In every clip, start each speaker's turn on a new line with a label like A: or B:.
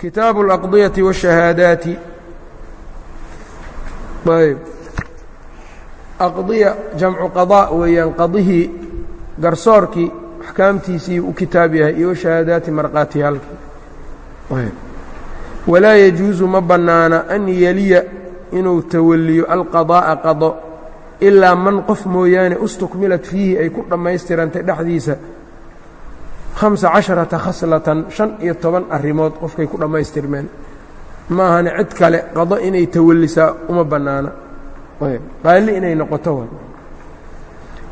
A: kitaabu اlaqdiyati wالshahaadaati ayb aqdiya jamcu qaضاء weeyaan qadihii garsoorkii axkaamtiisii u kitaab yahay iyo shahaadaati markhaatiyaalkii walaa yajuusu ma bannaana an yeliya inuu tawaliyo alqadaa'a qado ilaa man qof mooyaane ustukmilat fiihi ay ku dhammaystirantay dhexdiisa hamsa casharata khaslatan shan iyo toban arrimood qofkay ku dhammaystirmeen ma ahane cid kale qado inay tawallisaa uma bannaana qaali inay noqoto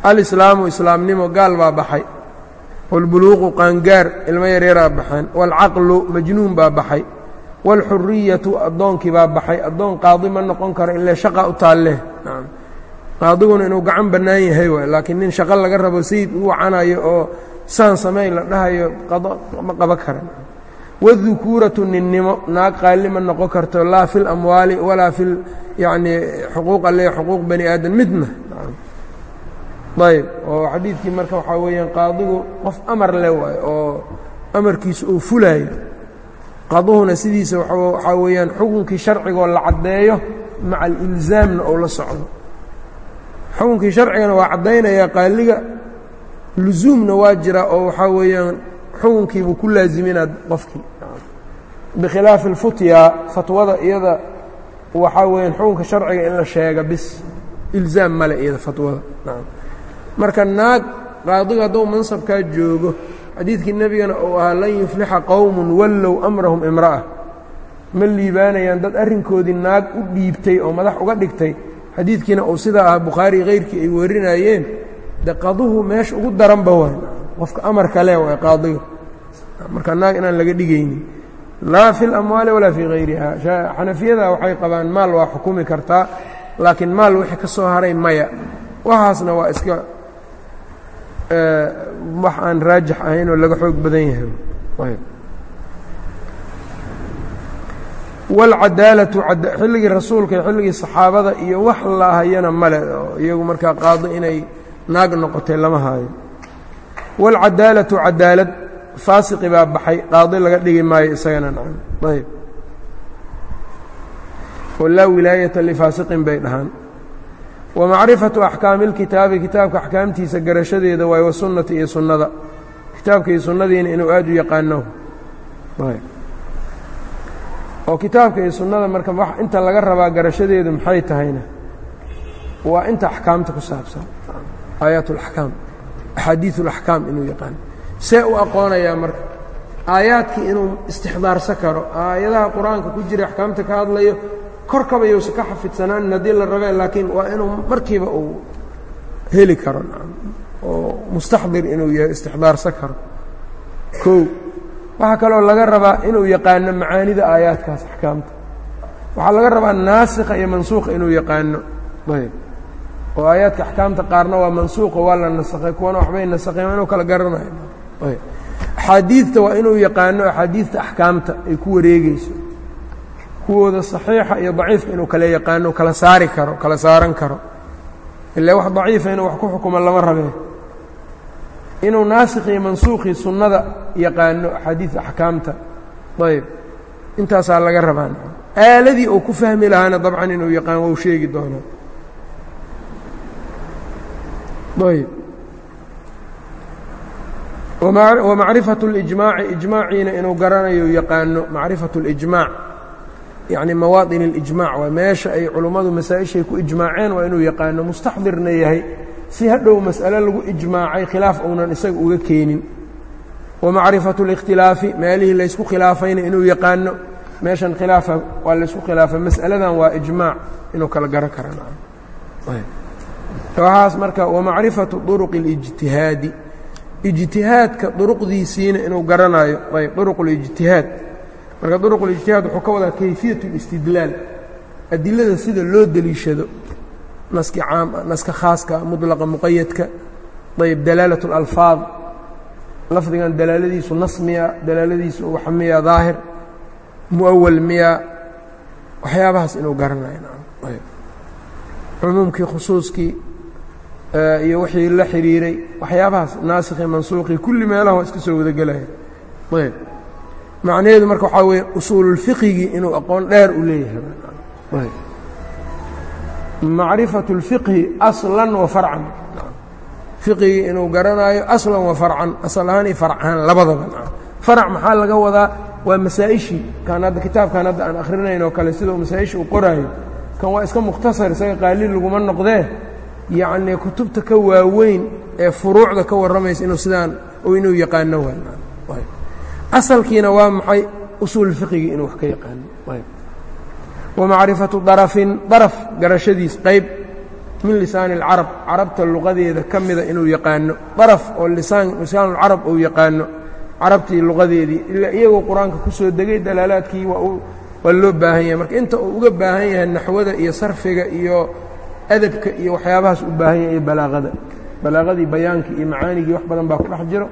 A: alislaamu islaamnimo gaal baa baxay wاlbuluuqu qaangaar ilmo yaryaraa baxeen wاlcaqlu majnuun baa baxay wاlxuriyatu addoonkii baa baxay addoon qaadi ma noqon karo ile shaqa u taalleh qaadiguna inuu gacan bannaan yahay waay laakiin nin shaqo laga rabo sayid u wacanayo oo saan samayn la dhahayo qado ma qaban kara wاdukuuratu ninnimo naag qaali ma noqon karto laa fi اlamwaali walaa fi yacnii xuquuq alle xuquuq bani aadan midna. Ayb oo xadiidkii marka waxaa weeyaan qaadigu qof amar leh waayo oo amarkiisa uu fulaayo qaduhuna sidiisa waxaa weeyaan xukunkii sharcigoo la caddeeyo maca alilzaamna ou la socdo. Xukunkii sharcigana waa caddaynayaa qaaliga lusuumna waa jira oo waxaa weeyaan xukunkiibuu ku laaziminaad qofkii bikhilaafi alfutya fatwada iyada waxaa weeyaan xukunka sharciga in la sheega bis ilzaam male iyada fatwada. Marka naag qaadigu hadduu mansabkaa joogo xadiidkii nebigana uu ahaa lan yuflixa qowmun wallow amrahum imra'a ma liibaanayaan dad arrinkoodii naag u dhiibtay oo madax uga dhigtay. Xadiidkiina uu sidaa ah bukhaari kayrkii ay warinayeen de qaduhu meesha ugu daranba waay. Qofka amarka le waay qaadiga marka naag inaan laga dhigaynin. Laa fi اlamwaali walaa fii hayriha xanafiyada waxay qabaan maal waa xukumi kartaa laakiin maal wixii ka soo haray maya. Waxaasna waa iska wax aan raajix ahayn oo laga xoog badan yahay. Wاlcadaalatu xilligii rasuulka iyo xilligii saxaabada iyo wax la hayana male iyagu markaa qaado inay naag noqotay lama haayo wاlcadaalatu cadaalad faasiqi baa baxay qaadi laga dhigi maayo isagana nacam ayb walaa wilaayata lifaasiqin bay dhahaan. Wamacrifatu axkaami اlkitaabi kitaabka axkaamtiisa garashadeeda waay wasunnati iyo sunnada. Kitaabka iyo sunnadiina inuu aad u yaqaano. Oo kitaabka iyo sunnada marka inta laga rabaa garashadeedu maxay tahayna? Waa inta axkaamta ku saabsan aayaat alaxkaam axaadiiu alaxkaam inuu yaqaan. See u aqoonayaa marka aayaadkii inuu istixdaarsan karo aayadaha qur'aanka ku jira axkaamta ka hadlayo korkaba yousan ka xafidsanaanin haddii la rabe laakiin waa inuu markiiba uu heli karo oo mustaxdir inuu yahay istixdaarsan karo. Kow waxaa kaloo laga rabaa inuu yaqaano macaanida aayaadkaas axkaamta. Waxaa laga rabaa naasikha iyo mansuukha inuu yaqaano. Ayb oo aayaadka axkaamta qaarna waa mansuuqo waa la nasakhay kuwana waxbay nasakheen waa inuu kala garanayo. Axaadiidta waa inuu yaqaano axaadiidta axkaamta ay ku wareegeyso kuwooda صaxiixa iyo daciifka inuu kala yaqaano kala saari karo kala saaran karo. Ila wax daciifa inuu wax ku xukumo lama rabee. Inuu naasikh iyo mansuukhii sunnada yaqaano axaadiid axkaamta. Ayb. Intaasaa laga rabaa. Aaladii uu ku fahmi lahaana dabcan inuu yaqaan wou sheegi doonaa ayb wamacrifaة اlijmaaci ijmaaciina inuu garanayo yaqaano macrifaة اlijmaac yacni mawaadin اlijmaac waa meesha ay culummadu masaa-ishay ku ijmaaceen waa inuu yaqaano mustaxdirna yahay si hadhow mas'ale lagu ijmaacay khilaaf uunan isaga uga keenin wamacrifaة اlikhtilaafi meelihii laysku khilaafayna inuu yaqaano meeshan khilaafa waa laysku khilaafa mas'aladan waa ijmaac inuu kala garan karanawaxaas marka wamacrifaةu طuruq اlijtihaadi ijtihaadka duruqdiisiina inuu garanayo ayb duruq اlijtihaad marka duruq اlijtihaad wuxuu ka wadaa kayfiyaة اlistidlaal adilada sida loo deliishado naski caam naska khaaska mudlaqa muqayadka ayb dalaalat اlalfaad lafdigan dalaaladiisu nas miya dalaaladiisu wax miya daahir muawal miya waxyaabahaas inuu garanayo ayb cumuumkii khusuuskii iyo wixii la xidhiiray waxyaabahaas naasikhi mansuuqii kulli meelaha iska soo wada gelaya ayb. Macnaheedu marka waxaa weeye usuululfiqigii inuu aqoon dheer u leeyahay. Macrifatu اlfiqhi aslan wa farcan. Fiqigii inuu garanaayo aslan wa farcan asal ahaan iyo farc ahaan labadaba. Farac maxaa laga wadaa? Waa masaa-ishii. Kan hadda kitaabkan hadda aan akhrinayn kale sidau masaa-isha uu qoraayo kan waa iska mukhtasar isaga qaaliil laguma noqdee yacnii kutubta ka waaweyn ee furuucda ka warramaysa inuu sidaan inuu yaqaano asalkiina waa maxay? Usuul fiqigii inuu wax ka yaqaano. Wa macrifatu darafin daraf garashadiis qayb min lisaani اlcarab carabta luqadeeda ka mida inuu yaqaano. Daraf oo lisaan lisaanulcarab uu yaqaano. Carabtii luqadeedii ilaa iyagoo qur'aanka ku soo degay dalaalaadkii waa loo baahan yahay. Marka inta uu uga baahan yahay naxwada iyo sarfiga iyo adabka iyo waxyaabahaas u baahan yahay balaaqada. Balaaqadii bayaankii iyo macaanigii wax badan baa ku dhex jiro.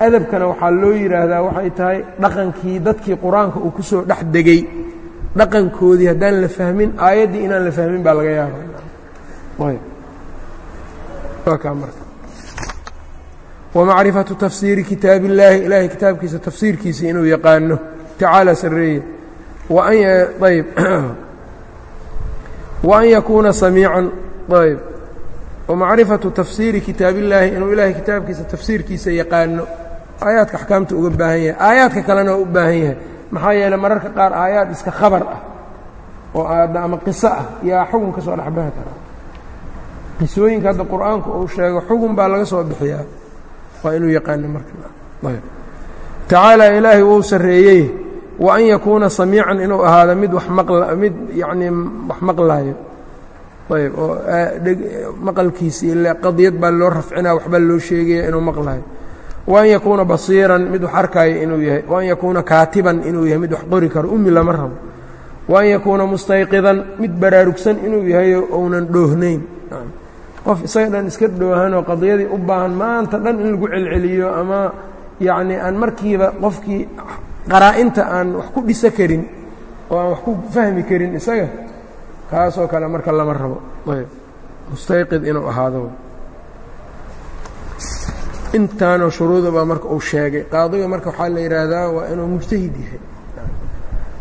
A: Adabkana waxaa loo yidhaahdaa waxay tahay dhaqankii dadkii qur'aanka uu ku soo dhex degey dhaqankoodii haddaan la fahmin aayaddii inaan la fahmin baa laga yaaba wmacrifatu tafsiiri kitaab illaahi ilaahay kitaabkiisa tafsiirkiisa inuu yaqaano. Tacaala sareeye waan yakuuna samiican ayb wamacrifatu tafsiiri kitaab illaahi inuu ilaahay kitaabkiisa tafsiirkiisa yaqaano aayaadka axkaamta uga baahan yahay aayaadka kalena u baahan yahay maxaa yeeley mararka qaar aayaad iska khabar ah oo ama qiso ah yaa xugun ka soo dhexbahi karaa qisooyinka hadda qur'aanku uu sheego xugun baa laga soo bixiyaa waa inuu yaqaano markatacaala ilaahay wuu sarreeyey wa an yakuuna samiican inuu ahaado mid mid yacnii wax maqlaayo. Ayb oo maqalkiisi ile qadiyad baa loo rafcinaa waxbaa loo sheegaya inuu maqlaayo. Wa an yakuuna basiiran mid wax arkaayo inuu yahay. Wa an yakuuna kaatiban inuu yahay mid wax qori karo ummi lama rabo. Wa an yakuuna mustayqidan mid baraarugsan inuu yahay ounan dhoohnayn. Qof isaga dhan iska dhoohanoo qadiyadii u baahan maanta dhan in lagu celceliyo ama yacnii aan markiiba qofkii qaraa-inta aan wax ku dhisa karin oo aan wax ku fahmi karin isaga kaasoo kale marka lama rabo. Mustayqid inuu ahaado. Intaanoo shuruudabaa marka uu sheegay. Qaadiga marka waxaa la yidhaahdaa waa inuu mujtahid yahay.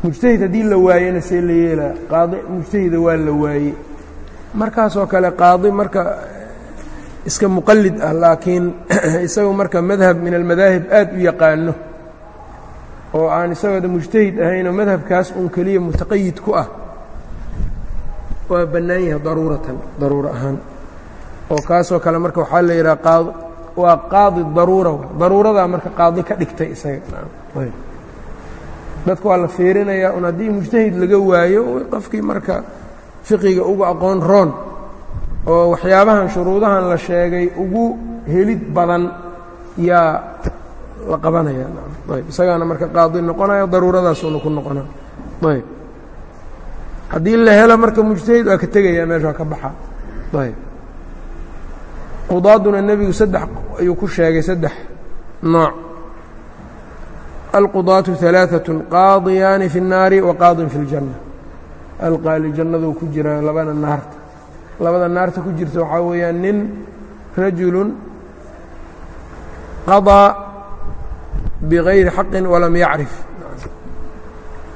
A: Mujtahid haddii la waayena see la yeelaa qaadi mujtahida waa la waayey. Markaasoo kale qaadi marka iska muqalid ah laakiin isagu marka madhab min almadaahib aad u yaqaano oo aan isagooda mujtahid ahaynoo madhabkaas uun keliya mutaqayid ku ah waa bannaan yahay daruuratan daruuro ahaan. Oo kaasoo kale marka waxaa la yidhaha qaad waa qaadi daruura daruuradaa marka qaadi ka dhigtay isaga. Dadka waa la fiirinayaa un haddii mujtahid laga waayo qofkii marka fiqiga ugu aqoon roon. Oo waxyaabahan shuruudahan la sheegay ugu helid badan yaa la qabanaya. Ayb isagaana marka qaadi noqonaya daruuradaasuna ku noqona ayb. Haddii la helo marka mujtahid waa ka tegaya meeshaa ka baxa. Ayb. Qudaaduna nebigu saddex ayuu ku sheegay saddex nooc. Alqudaatu alaaatun qaadiyaani fi اnnaari wa fi اljanna alqaali jannaduu ku jiraa labana naarta. Labada naarta ku jirta waxaa weeyaan nin rajulun qadaa bigayri xaqin walam yacrif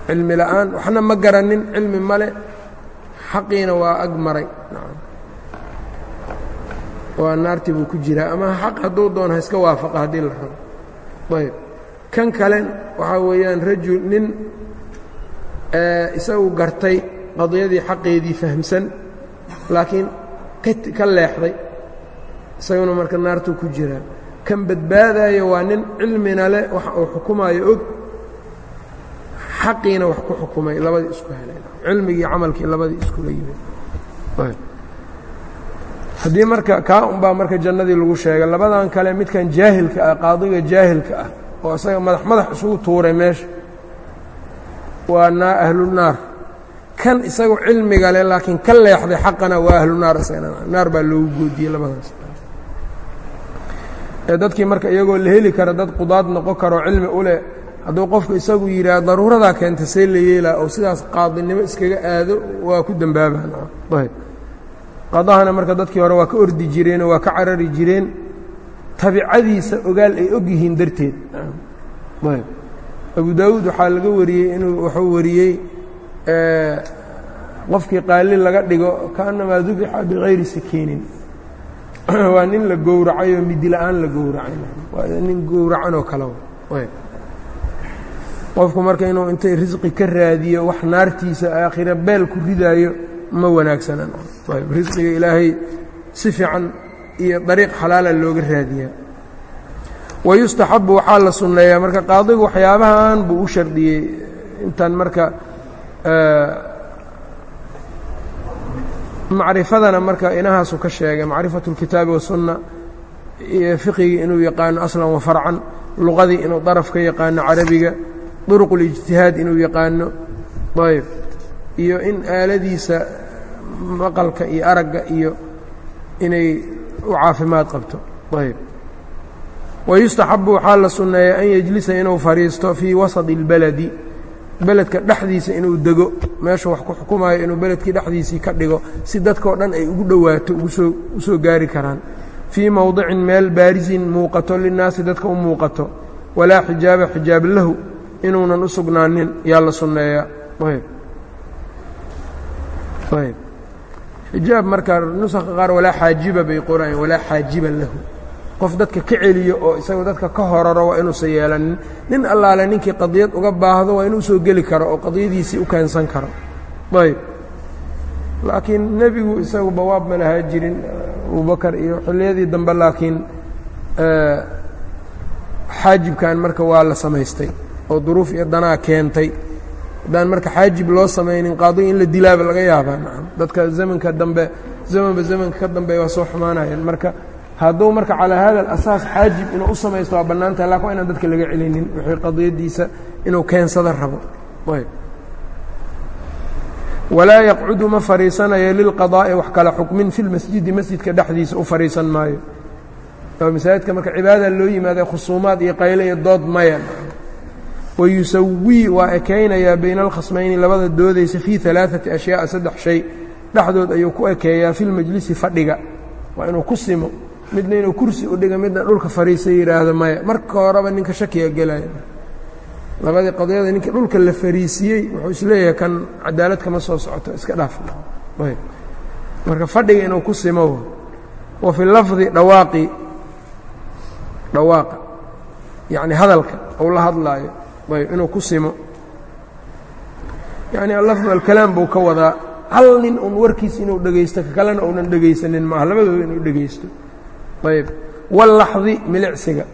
A: cilmi la'aan waxna ma garanin cilmi male xaqiina waa ag maray waa naartii buu ku jiraa ama xaq hadduu doono ha iska waafaqa haddii la rabo ayb kan kale waxaa weeyaan rajul nin isagu gartay qadiyadii xaqeedii fahmsan laakiin ka leexday isaguna marka naartuu ku jiraa kan badbaadayo waa nin cilmina leh wax uu xukumaayo og xaqiina wax ku xukumay labadii isku helay. Cilmigii camalkii labadii iskula yimid. Haddii marka kaa unbaa marka jannadii lagu sheegay labadan kale midkan jaahilka ah qaadiga jaahilka ah oo isaga madax madax isugu tuuray meesha waa naa ahlunaar. Kan isagu cilmiga leh laakiin ka leexday xaqana waa ahlu naar isagana naar baa loogu goodiyey labadaas ee dadkii marka iyagoo la heli kara dad qudaad noqon karoo cilmi u leh hadduu qofku isagu yidhaah daruuradaa keenta see la yeelaa oo sidaas qaadinimo iskaga aado waa ku dembaabaan ayb. Qadahana marka dadkii hore waa ka ordi jireenoo waa ka carari jireen. Tabicadiisa ogaal ay og yihiin darteed. Ayb. Abu daawuud waxaa laga wariyey inuu wuxuu wariyey qofkii qaalin laga dhigo kaannamaa dubixa bikayri sakiinin waa nin la gowracay oo midi la'aan la gowracay. Waa nin gowracan oo kale. Qofku marka inuu intay risqi ka raadiyo wax naartiisa aakhira beel ku ridaayo ma wanaagsanan risqiga ilaahay si fiican iyo dariiq xalaala looga raadiyaa. Wayustaxabu waxaa la sunneeyaa. Marka qaadigu waxyaabahan buu u shardiyey. Intan marka macrifadana marka inahaasu ka sheegay macrifatu اlkitaabi wasunna iyo fiqigii inuu yaqaano aslan wa farcan luqadii inuu daraf ka yaqaano carabiga duruq اlijtihaad inuu yaqaano ayb iyo in aaladiisa maqalka iyo aragga iyo inay u caafimaad qabto ayb wayustaxabu waxaa la sunneeyaa an yejlisa inuu fadhiisto fii wasadi اlbaladi beledka dhexdiisa inuu dego meeshu wax ku xukumayo inuu beledkii dhexdiisii ka dhigo si dadkao dhan ay ugu dhowaato ugusoo u soo gaari karaan. Fii mowdicin meel baarisin muuqato linnaasi dadka u muuqato. Walaa xijaaba xijaab lahu inuunan u sugnaanin yaa la sunneeyaa xijaab marka nusakha qaar walaa xaajiba bay qorayeen walaa xaajiba lahu qof dadka ka celiyo oo isagoo dadka ka horaro waa inuusan yeelanin. Nin allaale ninkii qadiyad uga baahdo waa inuu soo geli karo oo qadiyadiisii u keensan karo. Ayb laakiin nebigu isagu bawaab ma lahaa jirin abubakar iyo xilliyadii dambe laakiin xaajibkan marka waa la samaystay oo duruuf iyo danaa keentay. Haddaan marka xaajib loo samaynin qaadiga in la dilaaba laga yaabaa dadka zamanka dambe zamanba zamanka ka dambe waa soo xumaanayaan marka hadduu marka calaa hada alasaas xaajib inuu u samaysto waa bannaantaha laakiin waa inaan dadka laga celinin. Wixii qadiyaddiisa inuu keensada rabo. Ayb. Walaa yaqcudu ma fadhiisanayo lilqadaa'i wax kala xukmin fi lmasjidi masjidka dhexdiisa u fadhiisan maayo. Masaajidka marka cibaada loo yimaada khusuumaad iyo qayle iyo dood maya wayusawii waa ekaynayaa bayna alkhasmayni labada doodaysa fii alaaثati ashyaaa saddex shay. Dhexdood ayuu ku ekeeyaa fi lmajlisi fadhiga. Waa inuu ku simo midna inuu kursi u dhiga midna dhulka fadhiisa yidhaahdo maya. Marka horeba ninka shakiga gelaya. Labadii qadiyada ninkii dhulka la fariisiyey wuxuu is leeyahay kan cadaalad kama soo socoto iska dhaaf marka fadhiga inuu ku simo wa fi lafdi dhawaaqi dhawaaqa. Yacni hadalka ou la hadlaayo. Ayb inuu ku simo. Yacni alafdu alkalaam buu ka wadaa. Hal nin un warkiis inuu dhegaysto ka kalena uunan dhegaysanin maaha. Labadooda inuu dhegaysto ayb. Wallaxdi milicsiga.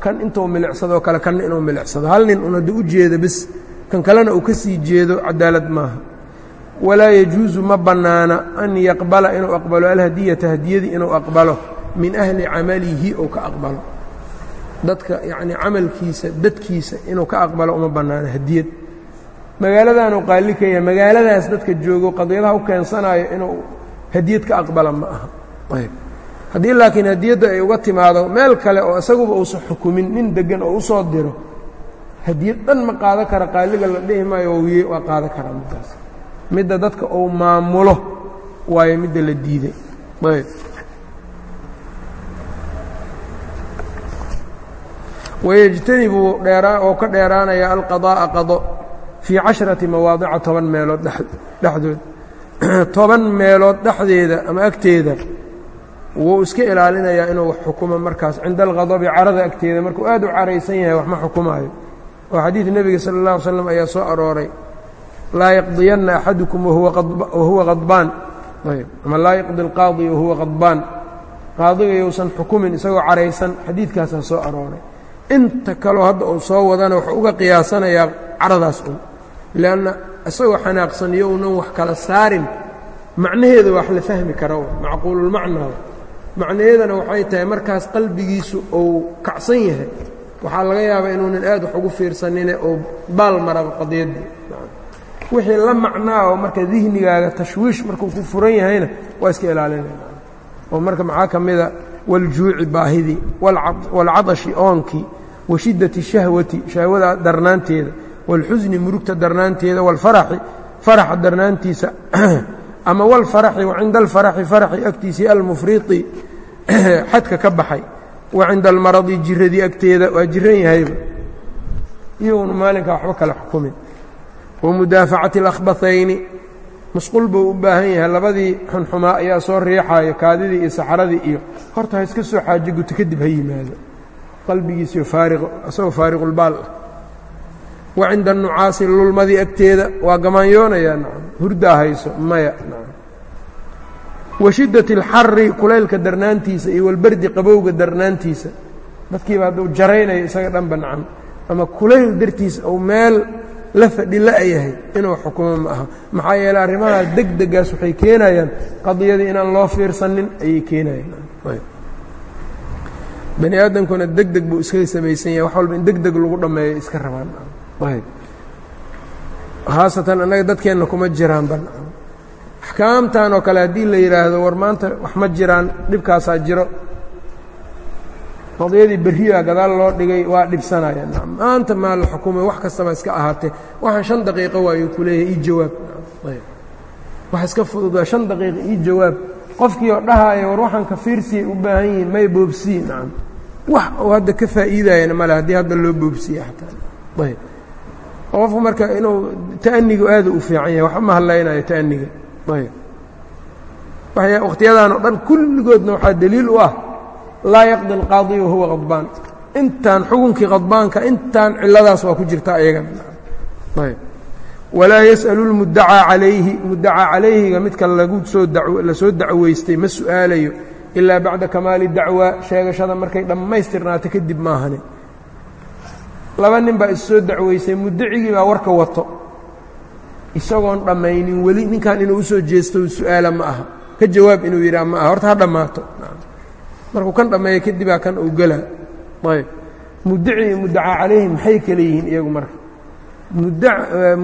A: Kan intuu milicsadoo kale kanna inuu milicsado hal nin un haddii u jeedo bis kan kalena uu ka sii jeedo cadaalad maaha. Walaa yajuusu ma bannaana an yaqbala inuu aqbalo alhadiyata hadiyadii inuu aqbalo min ahli camalihi ou ka aqbalo. Dadka yacnii camalkiisa dadkiisa inuu ka aqbalo uma bannaano hadiyad. Magaaladaanuu yahay magaaladaas dadka joogo qadiyadaha u keensanayo inuu hadiyad ka aqbala ma aha. Ayb haddii laakiin hadiyadda ay uga timaado meel kale oo isaguba uusan xukumin nin deggan oo u soo diro hadiyad dhan ma qaado kara qaaliga la dhihi maayo wiye waa qaado karaa middaas midda dadka uu maamulo waayo midda la diiday. Ayb. Wayejtanibuu dheeraa oo ka dheeraanaya alqadaa'a qado fii casharati mawaadica toban meelood dhexdood. Toban meelood dhexdeeda ama agteeda wuu iska ilaalinayaa inuu wax xukumo markaas cinda alqadabi carada agteeda markuu aad u caraysan yahay wax ma xukumaayo. Oo xadiid nebiga sala اllah alay slam ayaa soo arooray. Laa yaqdiyanna axadukum wahuwa qadbaan. Ama laa yaqdi alqaadi wahuwa qadbaan. Qaadiga yousan xukumin isagoo caraysan xadiidkaasaa soo arooray. Inta kaloo hadda uu soo wadana wuxuu uga qiyaasanayaa caradaas un. Leanna isagoo xanaaqsan iyo unan wax kala saarin macnaheeda wax la fahmi kara macquululmacnaa macnaheedana waxay tahay markaas qalbigiisu uu kacsan yahay. Waxaa laga yaabaa inuunan aad wax ugu fiirsanine oo baal maraba qadyadii wixii la macnaa oo marka dihnigaaga tashwiish markuu ku furan yahayna waa iska ilaalinayna oo marka maxaa ka mida waljuuci baahidii waalcadashi oonkii wa shiddati shahwati shahwada darnaanteeda waalxusni murugta darnaanteeda waalfaraxi faraxa darnaantiisa ama waalfaraxi wa cinda alfaraxi faraxi agtiisii almufriiqi xadka ka baxay. Wa cinda almaradi jiradii agteeda waa jiran yahayba. Iyaguna maalinkaa waxba kale xukumin. Wa mudaafacati اlakhbathayni musqul buu u baahan yahay. Labadii xunxumaa ayaa soo riixayo kaadidii iyo saxradii iyo horta ha iska soo xaajo guto kadib ha yimaado. Qalbigiisiyo faariq isagoo faariqulbaal ah. Wa cinda anucaasi lulmadii agteeda waa gamaanyoonayaa nacam hurdaa hayso maya nacam wa alxari kulaylka darnaantiisa iyo walberdi qabowga darnaantiisa. Dadkiiba hadduu jaraynayo isaga dhanba nacam ama kulayl dartiisa ou meel la fadhi la-yahay inuu xukumo ma aha. Maxaa yeeley arrimaha deg degaas waxay keenayaan qadiyadii inaan loo fiirsanin ayay keenayaan. Bani aadamkuna deg deg buu iskaga samaysan yahay wax walba in deg deg lagu dhammeeyo iska rabaan. Ayb. Khaasatan annaga dadkeenna kuma jiraan ban axkaamtan oo kale haddii la yidhaahdo war maanta wax ma jiraan dhibkaasaa jiro. Qadiyadii berriyaa gadaal loo dhigay waa dhibsanaya. Maanta maa la xukumay wax kastaba iska ahaatee waxaan shan daqiiqo waayuu ku leeyahay ii jawaab. Wax iska fududaa shan daqiiqa ii jawaab. Qofkii oo dhahaaya war waxaan ka fiirsiyay u baahan yihiin may boobsiye nacam wax uu hadda ka faa'iidayana male haddii hadda loo boobsiye xataa. Ayb qofku marka inuu ta'nigu aada u fiican yahay waxba ma hadlaynayo ta'niga ayb wakhtiyadaan o dhan kulligoodna waxaa daliil u ah laa yaqdi alqaadi wahuwa qadbaan. Intaan xukunkii qadbaanka intaan ciladaas waa ku jirta ayagana ayb walaa yas'alu lmuddacaa calayhi muddacaa calayhiga midka lagu soo la soo dacweystay ma su'aalayo ilaa bacda kamaali dacwa sheegashada markay dhammaystirnaato kadib maahane laba nin baa issoo dacweysay muddacigii baa warka wato isagoon dhammaynin weli ninkan inuu u soo jeesto su'aala ma aha. Ka jawaab inuu yidhaha ma aha horta ha dhammaato. Markuu kan dhammeeyo kadibaa kan uu gelaa ayb. Muddaci muddacaa calayhi maxay kale yihiin iyagu marka?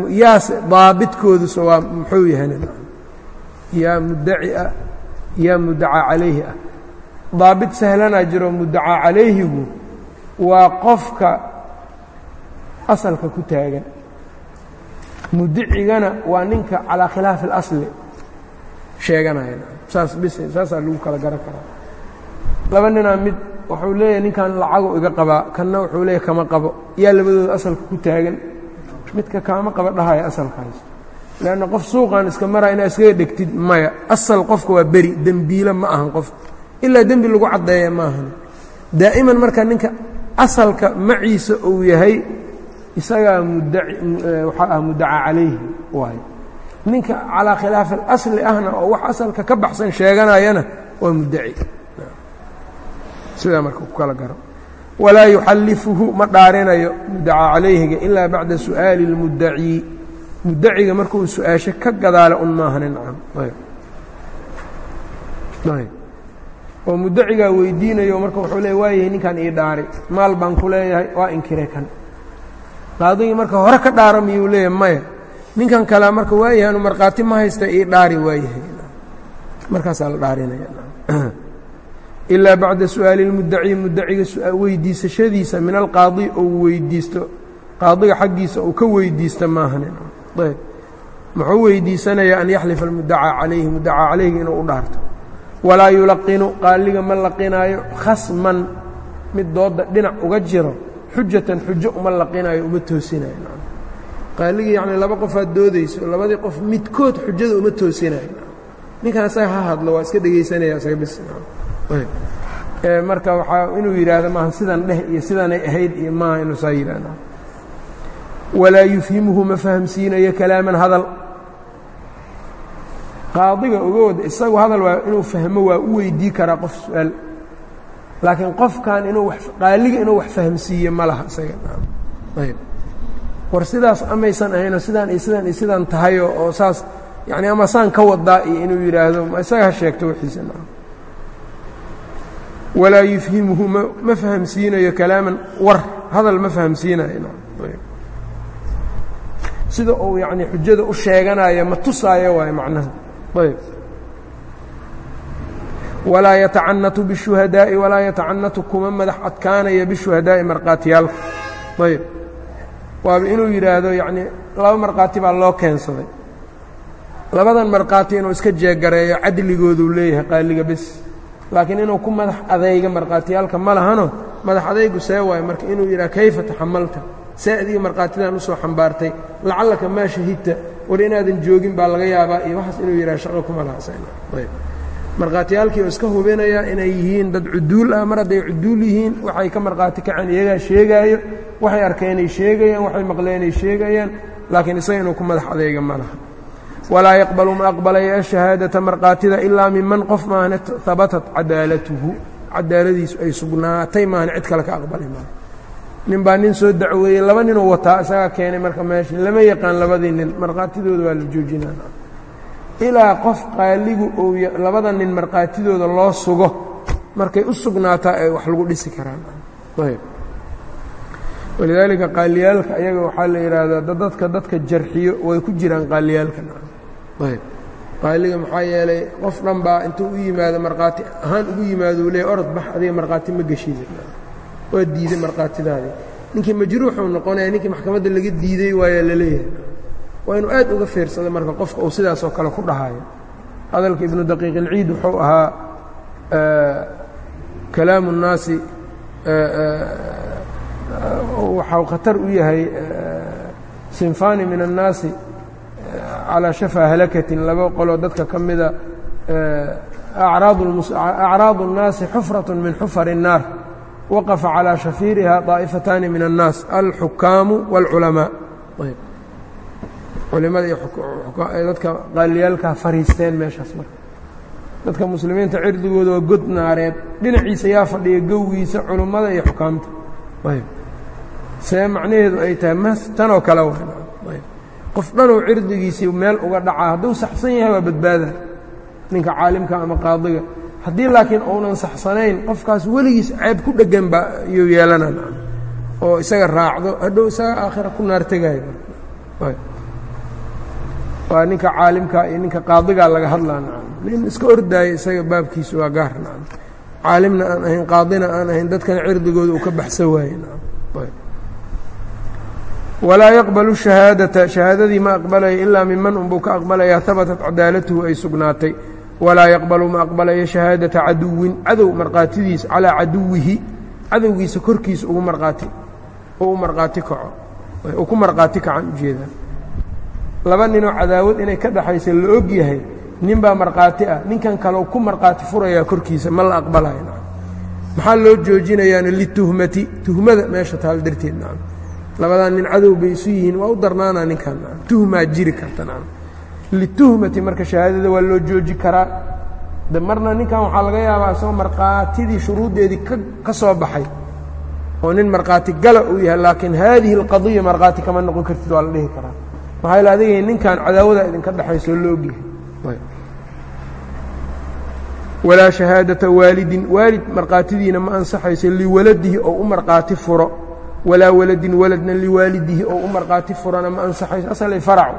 A: Yaas daabidkoodusa waa muxuu yahana? Yaa muddaci ah yaa muddacaa calayhi ah. Daabit sahlanaa jiro muddacaa calayhigu waa qofka asalka ku taagan mudicigana waa ninka calaa khilaafi اlasli sheeganaya saas bis saasaa lagu kala garan karaa. Laba ninaa mid wuxuu leeyahay ninkan lacagu iga qabaa kanna wuxuu leeyahy kama qabo. Yaa labadooda asalka ku taagan midka kaama qaba dhahaya asalka haysto. Leanna qof suuqan iska maraya inaa iskaga dhegtid maya. Asal qofka waa beri dembiile ma ahan qofka ilaa dembi lagu caddeeya ma ahan. Daa'iman marka ninka asalka maciisa uu yahay isagaa waxaa ah muddaca calayhi waay ninka calaa khilaafi اlasli ahna oo wax asalka ka baxsan sheeganayana waa muddaci. Sidaa marka ku kala garo. Walaa yuxallifuhu ma dhaarinayo muddaca calayhiga ilaa bacda su'aali اlmuddaci muddaciga markuu su'aasho ka gadaale un maahanin nacam oo muddacigaa weydiinayo marka wuxuu leey waayahay ninkan ii dhaari. Maal baan ku leeyahay. Waa inkire kan qaadigii marka hore ka dhaara miyuu leeyahay maya. Ninkan kalea marka waayahay anu markhaati ma haysta ii dhaari waayahay. Markaasaa la dhaarinaya ilaa bacda su'aali اlmuddaci muddaciga weydiisashadiisa min alqaadi ou weydiisto qaadiga xaggiisa uu ka weydiista maahan ayb. Muxuu weydiisanayaa an yaxlifa almuddacaa calayhi muddacaa calayhi inuu u dhaarto. Walaa yulaqinu qaaliga ma laqinaayo khasman mid dooda dhinac uga jiro xujatan xujo uma laqinayo uma toosinayo qaaligii yacni laba qofaad doodayso labadii qof midkood xujada uma toosinayo ninkan isaga ha hadlo waa iska dhegaysanaya isaga bis marka waxaa inuu yidhaahdo maaha sidan dheh iyo sidanay ahayd iyo maaha inuu saa yidhahda walaa yufhimuhu ma fahamsiinayo kalaaman hadal. Qaadiga ogooda isagu hadal waa inuu fahmo waa u weydii karaa qof su'aal laakiin qofkan inuu qaaliga inuu wax fahamsiiye ma laha isaga. War sidaas amaysan ahaynoo sidaan iyo sidaan iyo sidaan tahayo oo saas yani ama saan ka wadaa iyo inuu yidhaahdo isaga ha sheegto wixiisa. Walaa yufhimuhu ma ma fahamsiinayo kalaaman war hadal ma fahamsiinayo sida uu yacni xujada u sheeganayo ma tusaayo waayo macnaha. Ayb walaa yatacanatu bishuhadaa'i walaa yatacanatu kuma madax adkaanaya bishuhadaa'i markhaatiyaalka ayb waaba inuu yidhaahdo yacnii laba markhaati baa loo keensaday. Labadan markhaati inuu iska jeegareeyo cadligooduu leeyahay qaaliga bes laakiin inuu ku madax adayga markhaatiyaalka ma lahano madax adaygu see waayo marka inuu yidhaha kayfa taxamalta see adiga markhaatidan u soo xambaartay. Lacallaka maa shahidta? War inaadan joogin baa laga yaabaa iyo waxaas inuu yidhaha shaqo kuma lahaayb markhaatiyaalkii iska hubinaya inay yihiin dad cuduul ah mar hadday cuduul yihiin waxay ka markhaati kaceen iyagaa sheegaayo waxay arkeenay sheegayaan waxay maqleenay sheegayaan laakiin isaga inuu ku madax adeega ma walaa yaqbalu ma aqbalaya ashahaadata markhaatida ilaa miman qof maahne habatat cadaalatuhu. Cadaaladiisu ay sugnaatay maahne cid kale ka aqbali maayo nin baa nin soo dacweeyey laba ninuu wataa isagaa keenay marka meesha lama yaqaan labadii nin markhaatidooda waa la joojinaa ilaa qof qaaligu ou labada nin markhaatidooda loo sugo markay u sugnaataa ay wax lagu dhisi karaan. Walidaalika qaaliyaalka ayaga waxaa la yidhaahdaa dadka dadka jarxiyo way ku jiraan qaaliyaalka. Ayb qaaliga maxaa yeelay qof dhan baa intuu u yimaado markhaati ahaan ugu yimaado u leey orod bax adiga markhaati ma geshida waa diiday markhaatidaadii ninkii majruuxuu noqonaya ninkii maxkamadda laga diiday waayaa la waa inuu aad uga fiirsada marka qofka uu sidaasoo kale ku dhahayo hadalka ibnu daqiiq ilciid wuxuu ahaa kalaamu الnaasi waxau khatar u yahay sinfani min الnaasi calىa shafaa halakatin laba qoloo dadka ka mida acraad الnaasi xufraة min xufar الnaar waqafa calىa shafiiriha طaa'ifataani min الnaas alxukaamu wاlculamaaء culimada iyo dadka qaaliyaalkaa fariisteen meeshaas marka. Dadka muslimiinta cirdigooda waa god naareed dhinaciisa yaa fadhiya gowgiisa culummada iyo xukaamta. Ayb see macnaheedu ay tahay mas tanoo kale qof dhanuu cirdigiisii meel uga dhacaa hadduu saxsan yahay waa badbaada ninka caalimka ama qaadiga. Haddii laakiin uunan saxsanayn qofkaas weligiis ceeb ku dheggan baa iyuu yeelanana oo isaga raacdo hadhow isaga aakhira ku naar tegayo waa ninka caalimka iyo ninka qaadigaa laga hadlaa nin iska ordaayo isaga baabkiisu waa gaar caalimna aan ahayn qaadina aan ahayn dadkana cirdigooda uu ka baxsan waaye walaa yaqbalu shahaadata shahaadadii ma aqbalayo ilaa miman unbuu ka aqbalayaa habatat cadaalatuhu ay sugnaatay. Walaa yaqbalu ma aqbalayo shahaadata caduwin cadow markhaatidiisa calaa caduwihi cadowgiisa korkiisa ugu markhaati u markhaati kaco. Ku markhaati kacan u jeedaa laba ninoo cadaawad inay ka dhaxaysa la og yahay nin baa markhaati ah ninkan kale ku markhaati furayaa korkiisa ma la aqbalayo maxaa loo joojinayaana lituhmati tuhmada meesha taal darteed nacam labadaa nin cadow bay isu yihiin waa u darnaanaa ninkan nacam tuhmaa jiri karta nacam lituhmati marka shahaadada waa loo jooji karaa. De marna ninkan waxaa laga yaabaa isagoo markhaatidii shuruuddeedii ka ka soo baxay oo nin markhaati gala uu yahay laakiin haadihi alqadiya markhaati kama noqon kartid waa la dhihi karaa maxaa yl adigay ninkan cadaawada idinka dhexaysoo la ogyahay walaa shahaadata waalidin waalid markhaatidiina ma ansaxayso liwaladihi oo u markhaati furo walaa waladin waladna liwaalidihi oo u markhaati furana ma ansaxayso asalay farac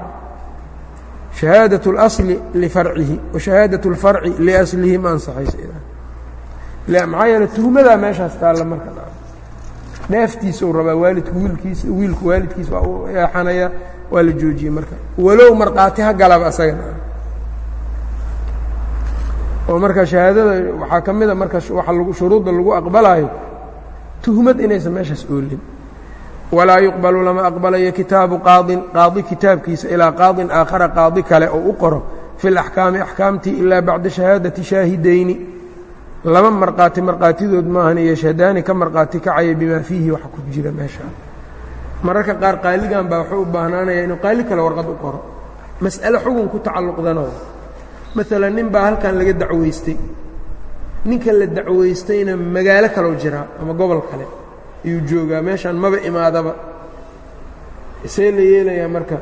A: shahaadaة اlasli lifarcihi wa shahaadaة اlfarci liaslihi ma ansaxayso maxaa yeele tuhmadaa meeshaas taalla marka dheeftiisa uu rabaa waalidku wiilkiisa wiilku waalidkiisa waa u eexanaya waa la joojiyey marka. Walow markhaati ha galaba asagana. Oo marka shahaadada waxaa ka mida marka waxa lagu shuruudda lagu aqbalaayo tuhmad inaysan meeshaas oolin. Walaa yuqbalu lama aqbalayo kitaabu qaadin qaadi kitaabkiisa ilaa qaadin aakhara qaadi kale oo u qoro. Fi laxkaami axkaamtii ilaa bacda shahaadati shaahidayni. Laba markhaati markhaatidood maahan yashhadaani ka markhaati kacaya bimaa fiihi waxa ku jira meesha mararka qaar qaaligan baa wuxuu u baahnaanaya inuu qaali kale warqad u qoro mas'ale xugun ku tacalluqdanoo maalan nin baa halkan laga dacwaystay. Ninka la dacwaystayna magaalo kaleu jiraa ama gobol kale. Ayuu joogaa meeshaan maba imaadaba. See la yeelayaa marka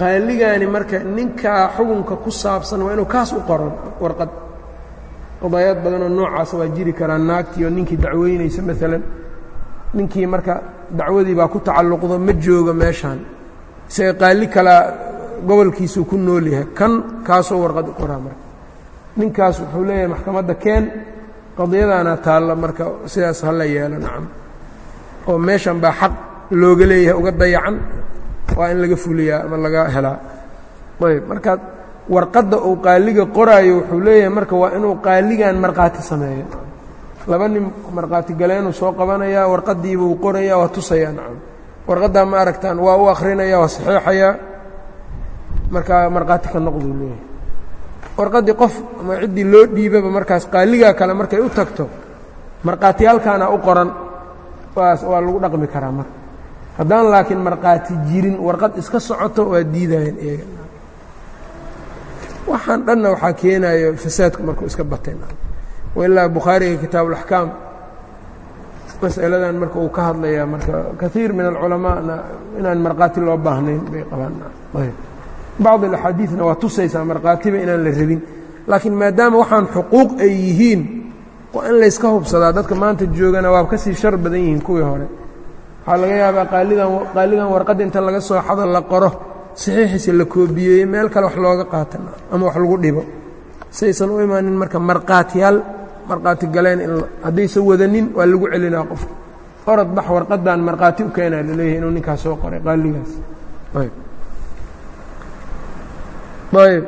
A: qaaligaani marka ninkaa xugunka ku saabsan waa inuu kaas u qoran warqad. Qodaayaad badanoo noocaas waa jiri karaa naagtii oo ninkii dacweynaysa maalan ninkii marka dacwadii baa ku tacalluqdo ma jooga meeshaan. Isaga qaali kalaa gobolkiisuu ku nool yahay. Kan kaasoo warqad u qoraa marka. Ninkaas wuxuu leeyahay maxkamadda keen qadiyadaana taalla marka sidaas ha yeelo nacam. Oo meeshan baa xaq looga leeyahay uga dayacan waa in laga fuliyaa ama laga helaa. Ayb markaad warqadda uu qaaliga qoraayo wuxuu leeyahay marka waa inuu qaaligan markhaati sameeyo laba nin markhaati galeenuu soo qabanayaa warqaddiibuu qorayaa waa tusayaa nacam. Warqaddaa ma aragtaan waa u akrinaya waa saxeexayaa markaa markhaati ka noqduu leeyahay warqaddii qof ama ciddii loo dhiibaba markaas qaaligaa kale markay u tagto markhaatiyaalkaana u qoran waas waa lagu dhaqmi karaa marka haddaan laakiin markhaati jirin warqad iska socoto waa diidayeen iyaga. Waxaan dhanna waxaa keenayo fasaadku markuu iska bateen wailaa bukhaariga kitaabuulaxkaam masaladan marka uu ka hadlayaa marka kaiir min alculamaana inaan markhaati loo baahnayn bay qabaan. Bacd alaxaadiidna waa tusaysaa markhaatiba inaan la rabin. Laakiin maadaama waxaan xuquuq ay yihiin waa in layska hubsadaa. Dadka maanta joogana waa ka sii shar badan yihiin kuwii hore. Waxaa laga yaabaa qaalidan warqadda inta laga soo xado la qoro saxiixiisa la koobiyeeye meel kale wax looga qaata ama wax lagu dhibo. Saysan u imaanin marka markhaatiyaal markhaati galeen haddaysan wadanin waa lagu celinaa qofka. Orod bax warqadan markhaati u keenaa la leeyahay inuu ninkaas soo qoray qaaligaas. Ayb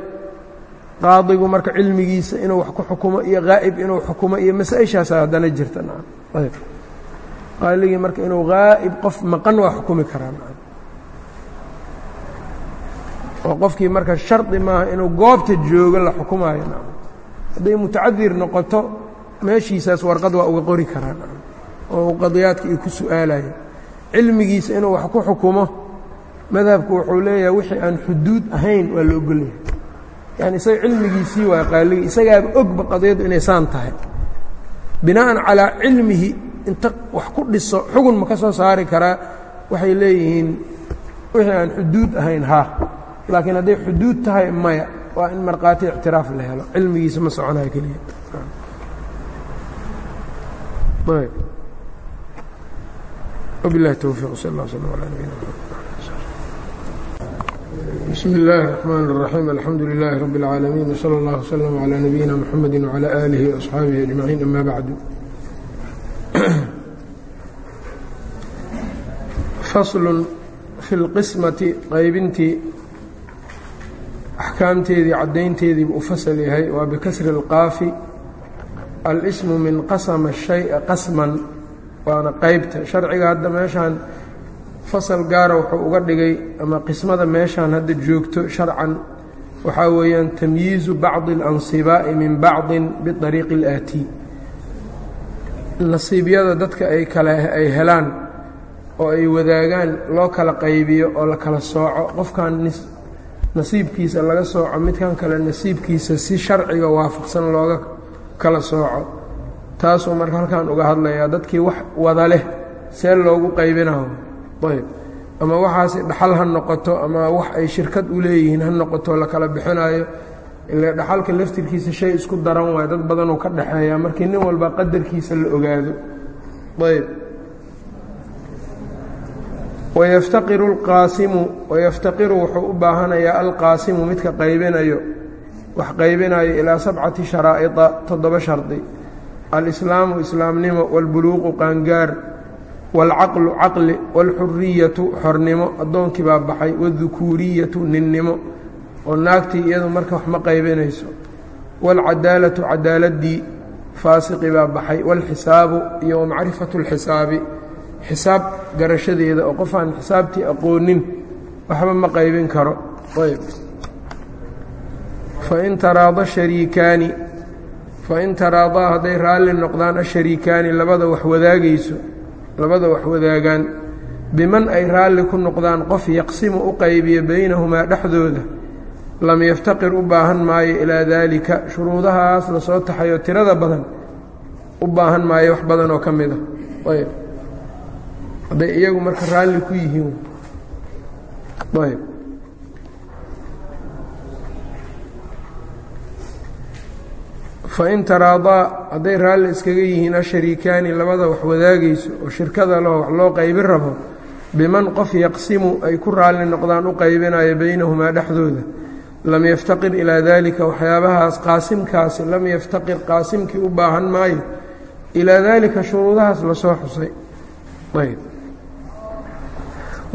A: qaadigu marka cilmigiisa inuu wax ku xukumo iyo haa'ib inuu xukumo iyo masaa-ishaasa haddana jirta ayb qaaligii marka inuu haa'ib qof maqan waa xukumi karaa oo qofkii marka shardi maaha inuu goobta joogo la xukumaayo hadday mutacadir noqoto meeshiisaas warqad waa uga qori karaa oo qadiyaadka iyo ku su'aalayo. Cilmigiisa inuu wax ku xukumo madhabku wuxuu leeyahay wixii aan xuduud ahayn waa la ogolyahay yani isaga cilmigiisii waa qaaligii isagaaba ogba qadiyaddu inay saan tahay. Bina'an calaa cilmihi inta wax ku dhiso xugun ma ka soo saari karaa waxay leeyihiin wixii aan xuduud ahayn haa. Laakiin hadday xuduud tahay maya waa in markhaati ictiraaf la helo. Cilmigiisa ma soconayo keliya wabilahi towfiiq sal اllah slm alى nabiyina mxamed bsmi اllahi الرحmn الرaxيim alxamdu لilaahi rab اlcaalamiin wslى اllah وslm عlى nabiyina mxamedi وعlى آlihi وأصxaabihi أجmaعiin ama bacdu fasl fi اlqismati qaybintii axkaamteedii caddaynteedii buu u fasal yahay waa bikasri اlqaafi alsmu min qasama shaya qasman waana qeybta sharciga hadda meeshaan fasal gaara wuxuu uga dhigay ama qismada meeshaan hadda joogto sharcan waxaa weeyaan tamyiizu bacdi alansibaa'i min bacdin biariiqi اlaati nasiibyada dadka ay kaleay helaan oo ay wadaagaan loo kala qaybiyo oo la kala sooco. Qofkan nasiibkiisa laga sooco midkan kale nasiibkiisa si sharciga waafaqsan looga kala sooco. Taasuu marka halkan uga hadlayaa dadkii wax wada leh see loogu qaybinaho ayb ama waxaasi dhaxal ha noqoto ama wax ay shirkad u leeyihiin ha noqoto la kala bixinaayo ile dhaxalka laftirkiisa shay isku daran waayo dad badanuu ka dhaxeeyaa markii nin walba qadarkiisa la ogaado. Ayb wayaftaqiru wuxuu u baahanayaa alqaasimu midka qaybinayo wax qaybinayo ilaa sabcati sharaa'ida toddoba shardi. Alislaamu islaamnimo waalbuluuqu qaangaar waalcaqlu caqli waalxuriyatu xornimo addoonkii baa baxay waadukuuriyatu ninnimo oo naagtii iyadu marka wax ma qaybinayso. Waalcadaalatu cadaaladii faasiqi baa baxay waalxisaabu iyo wamacrifatu alxisaabi xisaab garashadeeda oo qofaan xisaabtii aqoonin waxba ma qaybin karo. Ayb fain taraada shariikaani fain taraadaa hadday raalli noqdaan ashariikaani labada wax wadaagayso labada wax wadaagaan biman ay raalli ku noqdaan qof yaqsimu u qaybiyo baynahumaa dhexdooda lam yaftaqir u baahan maayo ilaa daalika shuruudahaas la soo taxayo tirada badan u baahan maayo wax badan oo ka mid a ayb hadday iyagu marka raalli ku yihiin ayb fain taraadaa hadday raalli iskaga yihiin ashariikaani labada wax wadaagayso oo shirkada leho wax loo qaybin rabo biman qof yaqsimu ay ku raalli noqdaan u qaybinayo baynahumaa dhexdooda lam yaftaqir ilaa daalika waxyaabahaas qaasimkaasi lam yaftaqir qaasimkii u baahan maayo ilaa daalika shuruudahaas la soo xusay.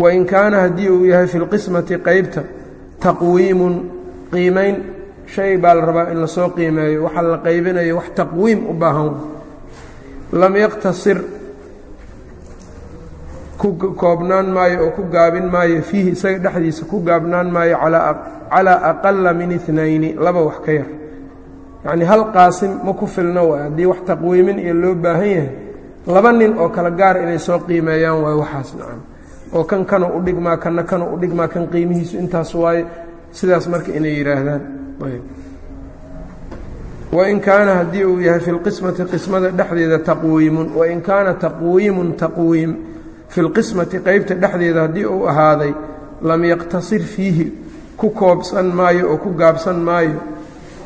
A: Wain kaana haddii uu yahay fi lqismati qeybta taqwiimun qiimayn shay baa la rabaa in la soo qiimeeyo waxaa la qaybinayo wax taqwiim u baahan. Lam yaqtasir ku koobnaan maayo oo ku gaabin maayo fiihi isaga dhexdiisa ku gaabnaan maayo calaa aqala min inayni laba wax ka yar. Yacnii hal qaasim ma ku filno waay haddii wax taqwiimin iyo loo baahan yahay laba nin oo kala gaara inay soo qiimeeyaan waayo waxaas nacam. Oo kan kanu u dhigmaa kanna kanu u dhigmaa kan qiimihiisu intaas waaye sidaas marka inay yidhaahdaan wain kaana haddii uu yahay fi lqismati qismada dhexdeeda taqwiimun wain kaana taqwiimun taqwiim fi lqismati qeybta dhexdeeda haddii uu ahaaday lam yaqtasir fiihi ku koobsan maayo oo ku gaabsan maayo.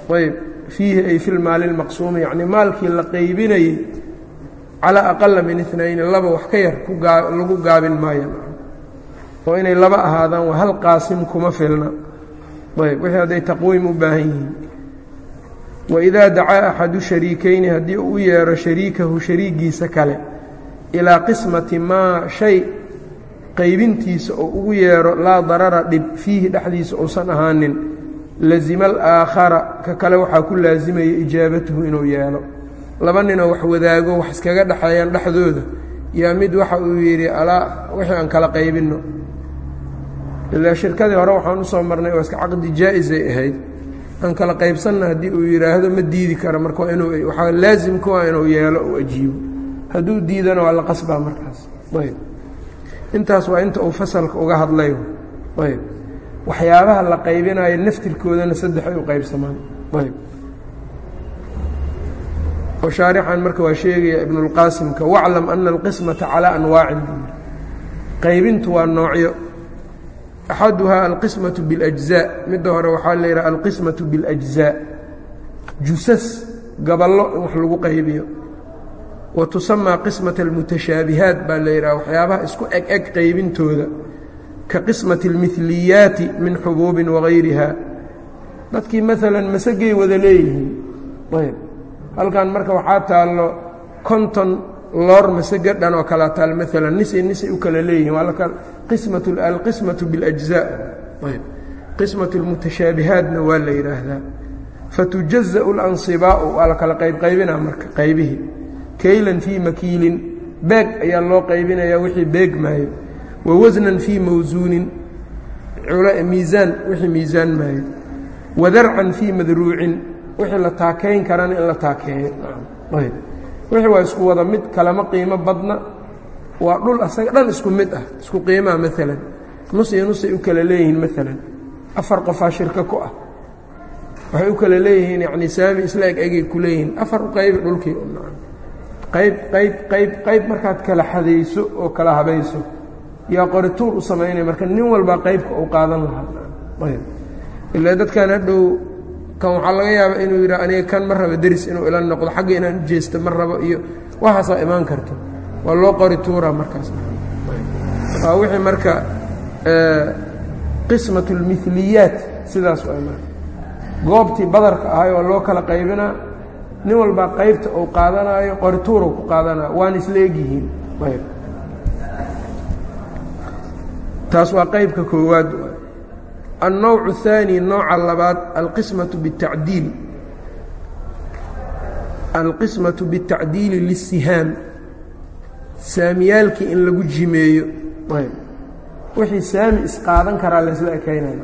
A: Ayb. Fiihi ay fi lmaali lmaqsuumi yacnii maalkii la qeybinayey calaa aqala min inayni laba wax ka yar lagu gaabin maayo. Oo inay laba ahaadaan hal qaasim kuma filna ayb wixii taqwiim u baahan yihiin. Waidaa dacaa axadu shariikayni haddii uu u yeero shariikahu shariigiisa kale ilaa qismati maa shay qaybintiisa oo ugu yeero laa darara dhib fiihi dhexdiisa uusan ahaanin lazima alaakhara ka kale waxaa ku laasimaya ijaabatuhu inuu yeelo. Laba ninoo wax wadaago wax iskaga dhexeeyaan dhexdooda yaa mid waxa uu yidhi alaa wixii aan kala qaybinno ilaa shirkadii hore waxaan u soo marnay oo iska caqdi jaa-isay ahayd. Aan kala qaybsanna haddii uu yidhaahdo ma diidi karo marka inuu waxaa laasim ku ah inuu yeelo uu ajiibo. Hadduu diidana waa la qasbaa markaas. Ayb intaas waa inta uu fasalka uga hadlayo. Ayb waxyaabaha la qaybinayo naftirkoodana saddex ay u qaybsamaan. Ayb oo shaarixan marka waa sheegaya ibnulqaasimka waclam ana alqismata calaa anwaacin. Buu yidhi qaybintu waa noocyo axaduhaa alqismaةu biاlأjزاء midda hore waxaa la yidhaha alqismaةu biاlأjزاء jusas gaballo in wax lagu qaybiyo wa tusamaa qismaة اlmutashaabihaat baa la yidhaha waxyaabaha isku eg eg qaybintooda ka qismaةi اlmihliyaati min xubuubin wagayriha dadkii maalan masagay wada leeyihiin ayb halkan marka waxaa taallo konton loor masage dhan oo kala taal maalan nisay nisay u kala leeyihin waa alqismaةu biاlأjزاء ayb qismaة اlmutashaabihaatna waa la yidhaahdaa fatujaزaءu اlansibaaءu waa la kala qaybqaybina marka qaybihii kaylan fii makiilin beeg ayaa loo qaybinaya wixii beeg maayo wa wasnan fii mawsuunin miisaan wixii miisaan maayo wadarcan fii madruucin wixii la taakayn karana in la taakeeyo ayb wixii waa isku wada mid kalama qiimo badna. Waa dhul asaga dhan isku mid ah isku qiimaa maalan nus iyo nusay u kala leeyihiin maalan afar qofaa shirko ku ah. Waxay u kala leeyihiin yacni saami isla eg egay ku leeyihiin. Afar u qaybi dhulkii qayb qayb qayb qayb markaad kala xadayso oo kala habayso yaa qorituur u samaynaya marka nin walbaa qaybka uu qaadan lahaa. Ayb. Ilaa dadkan hadhow kan waxaa laga yaabaa inuu yidha aniga kan ma raba deris inuu ila noqdo xagga inaan u ma rabo iyo waxaasaa imaan karta waa loo qori tuuraa markaas. Waa wixii marka qismat اlmihliyaat sidaas goobtii badarka ahay waa loo kala qaybinaa nin walbaa qaybta uu qaadanaayo qori tuuruu ku qaadanaya waana isla egyihiin taas waa qaybka koowaad النوع الثاني nooca labaad alqismaة bالtacdiil alqismaة bالtacdiili lلsihaam saamiyaalkii in lagu jimeeyo wixii saami isqaadan karaa laysla ekaynaya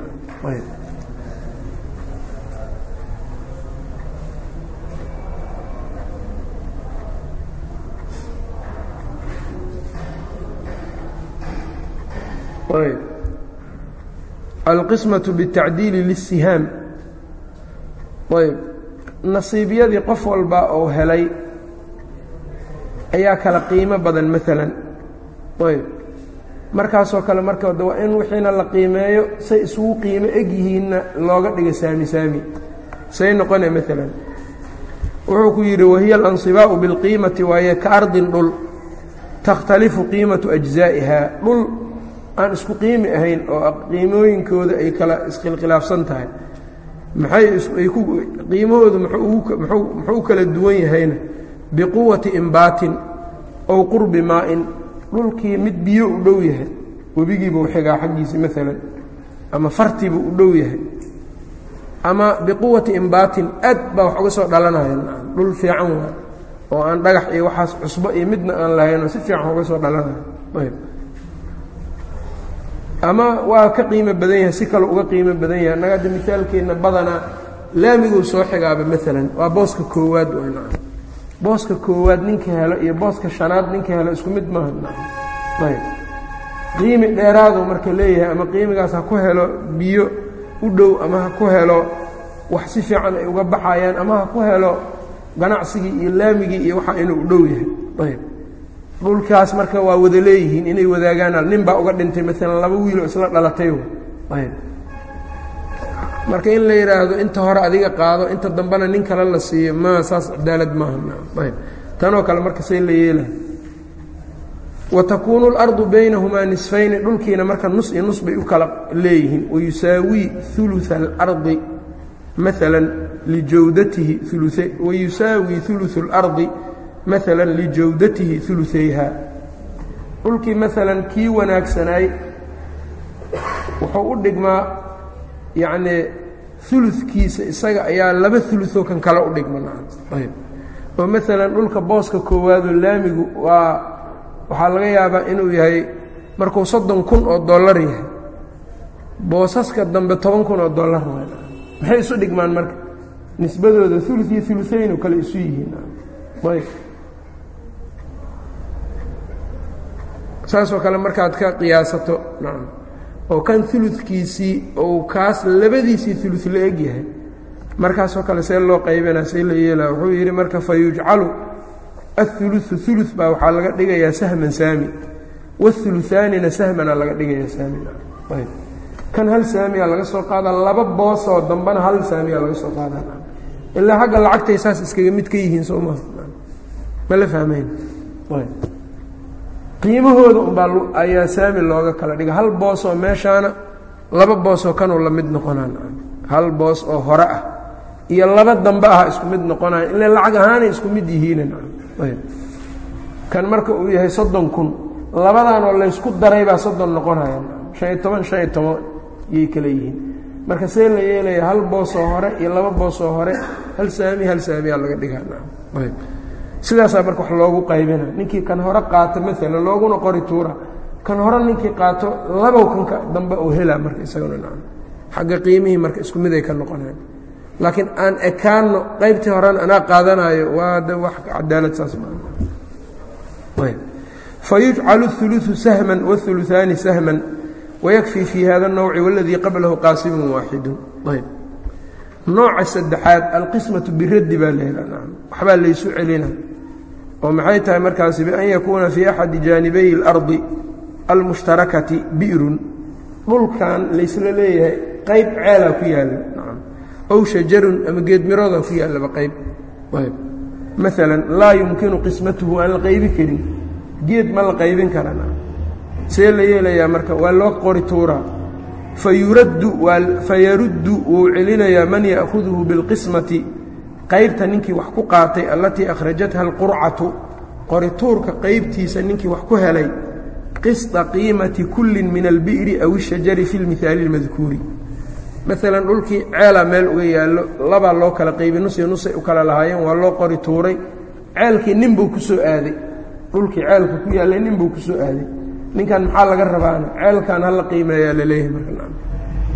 A: alqismaةu bالtacdiili lلsihaam ayb nasiibyadii qof walba oo helay ayaa kala qiimo badan maalan ayb markaasoo kale marka de waa in wixiina la qiimeeyo say isugu qiimo eg yihiinna looga dhiga saami saami say noqone maalan wuxuu ku yidhi wahiya alanصibaaءu biاlqiimati waaye ka ardin dhul takhtalifu qiimaةu أجزaa'iha dhul aan isku qiimi ahayn oo qiimooyinkooda ay kala iskhilkhilaafsan tahay. Maxay qiimahoodu muxuu kala duwan yahayna? Biquwati imbaatin ow qurbi maa'in. Dhulkii mid biyo u dhow yahay webigiibuu xigaa xaggiisa maalan ama fartibuu u dhow yahay. Ama biquwati imbaatin aad baa wax uga soo dhalanaya dhul fiican waa oo aan dhagax iyo waxaas cusbo iyo midna aan lahaynoo si fiican uga soo dhalanaya ayb ama waa ka qiimo badan yahay si kale uga qiimo badan yahay. Annaga hadda misaalkeenna badanaa laamiguu soo xigaaba maalan waa booska koowaad wayna booska koowaad ninka helo iyo booska shanaad ninka helo isku mid maaha ayb. Qiimi dheeraadu marka leeyahay ama qiimigaas ha ku helo biyo u dhow ama ha ku helo wax si fiican ay uga baxayaan ama ha ku helo ganacsigii iyo laamigii iyo waxa inuu u dhow yahay. Ayb dhulkaas marka waa wada leeyihiin inay wadaagaan nin baa uga dhintay maalan laba wiiloo isla dhalatay ayb marka in la yidhaahdo inta hore adiga qaado inta dambena nin kale la siiyo ma saas cadaalad maaha ayb tanoo kale marka say la yeela wa takuunu اlardu baynahumaa nisfayni dhulkiina marka nus iyo nus bay u kala leeyihiin wayusaawii uluثa اlardi maala lijawdatihi wayusaawii uluثu اlardi maala lijawdatihi uluayha dhulkii maalan kii wanaagsanaay wuxuu u dhigmaa yacnii ulukiisa isaga ayaa laba uluoo kan kale u dhigma oo maalan dhulka booska koowaadoo laamigu waa waxaa laga yaabaa inuu yahay markuu soddon kun oo dollar yahay. Boosaska dambe toban kun oo dollar maxay isu dhigmaan marka? Nisbadooda ulu iyo uluayn oo kale isu yihiin. Ayb saasoo kale markaad ka qiyaasato oo kan uludkiisii ou kaas labadiisii ulud la eg yahay markaasoo kale see loo qaybana see la yeelaa wuxuu yidhi marka fa yujcalu auluثu ulu baa waxaa laga dhigayaa sahman saami wauluثaanina sahmana laga dhigayaa saamina ayb. Kan hal saamiya laga soo qaadaa laba boosoo dambana hal saamiya laga soo qaadaa ilaa xagga lacagtay saas iskaga mid ka yihiin soo maa ma la fahmayn qiimahooda umbaa ayaa saami looga kala dhiga. Hal boos oo meeshaana laba boosoo kanuu la mid noqonaan. Hal boos oo hore ah iyo laba dambe ah isku mid noqonaya ila lacag ahaanay isku mid yihiin kan marka uu yahay soddon kun labadan oo laysku daray baa soddon noqonaya shan iyo toban shan iyo toban yay kala yihiin. Marka see la yeelaya hal boosoo hore iyo laba boosoo hore hal saami hal saamiyaa laga dhigaa sidaasaa marka wax loogu qaybina ninkii kan hore qaato maalan looguna qori tuura kan hore ninkii qaato labow kanka dambe uu helaa marka isaguna nacam xagga qiimihii marka isku mid ay ka noqoneen laakiin aan ekaanno qaybtii horena anaa qaadanayo waa de wax cadaalad saas maa fayujcalu الثuluثu sahman wالثuluثaani sahman wayakfii fii hada الnowci waladii qablahu qaasimu waaxidu ayb nooca saddexaad alqismaةu biraddi baa layiha nacam waxbaa laysu celina oo maxay tahay markaasi bian yakuuna fii axadi jaanibay اlardi almushtarakati bi'run. Dhulkan laysla leeyahay qayb ceelaa ku yaalla ow shajarun ama geedmirooda ku yaallaba qayb. Ayb maalan laa yumkinu qismatuhu aan la qaybi karin. Geed ma la qaybin karana see la yeelayaa marka waa loo qori tuuraa. Fayuraddu fayaruddu wuu celinayaa man ya'huduhu bilqismati qaybta ninkii wax ku qaatay allatii akhrajatha alqurcatu qorituurka qaybtiisa ninkii wax ku helay qisطa qiimati kullin min albi'ri aw ishajari fi lmihaali اlmadkuuri maalan dhulkii ceelaa meel uga yaallo labaa loo kala qaybay nus iyo nusay u kala lahaayeen waa loo qori tuuray. Ceelkii nin buu ku soo aaday. Dhulkii ceelka ku yaallay nin buu ku soo aaday. Ninkan maxaa laga rabaana ceelkan ha la qiimeeyaa la leeyahay marka.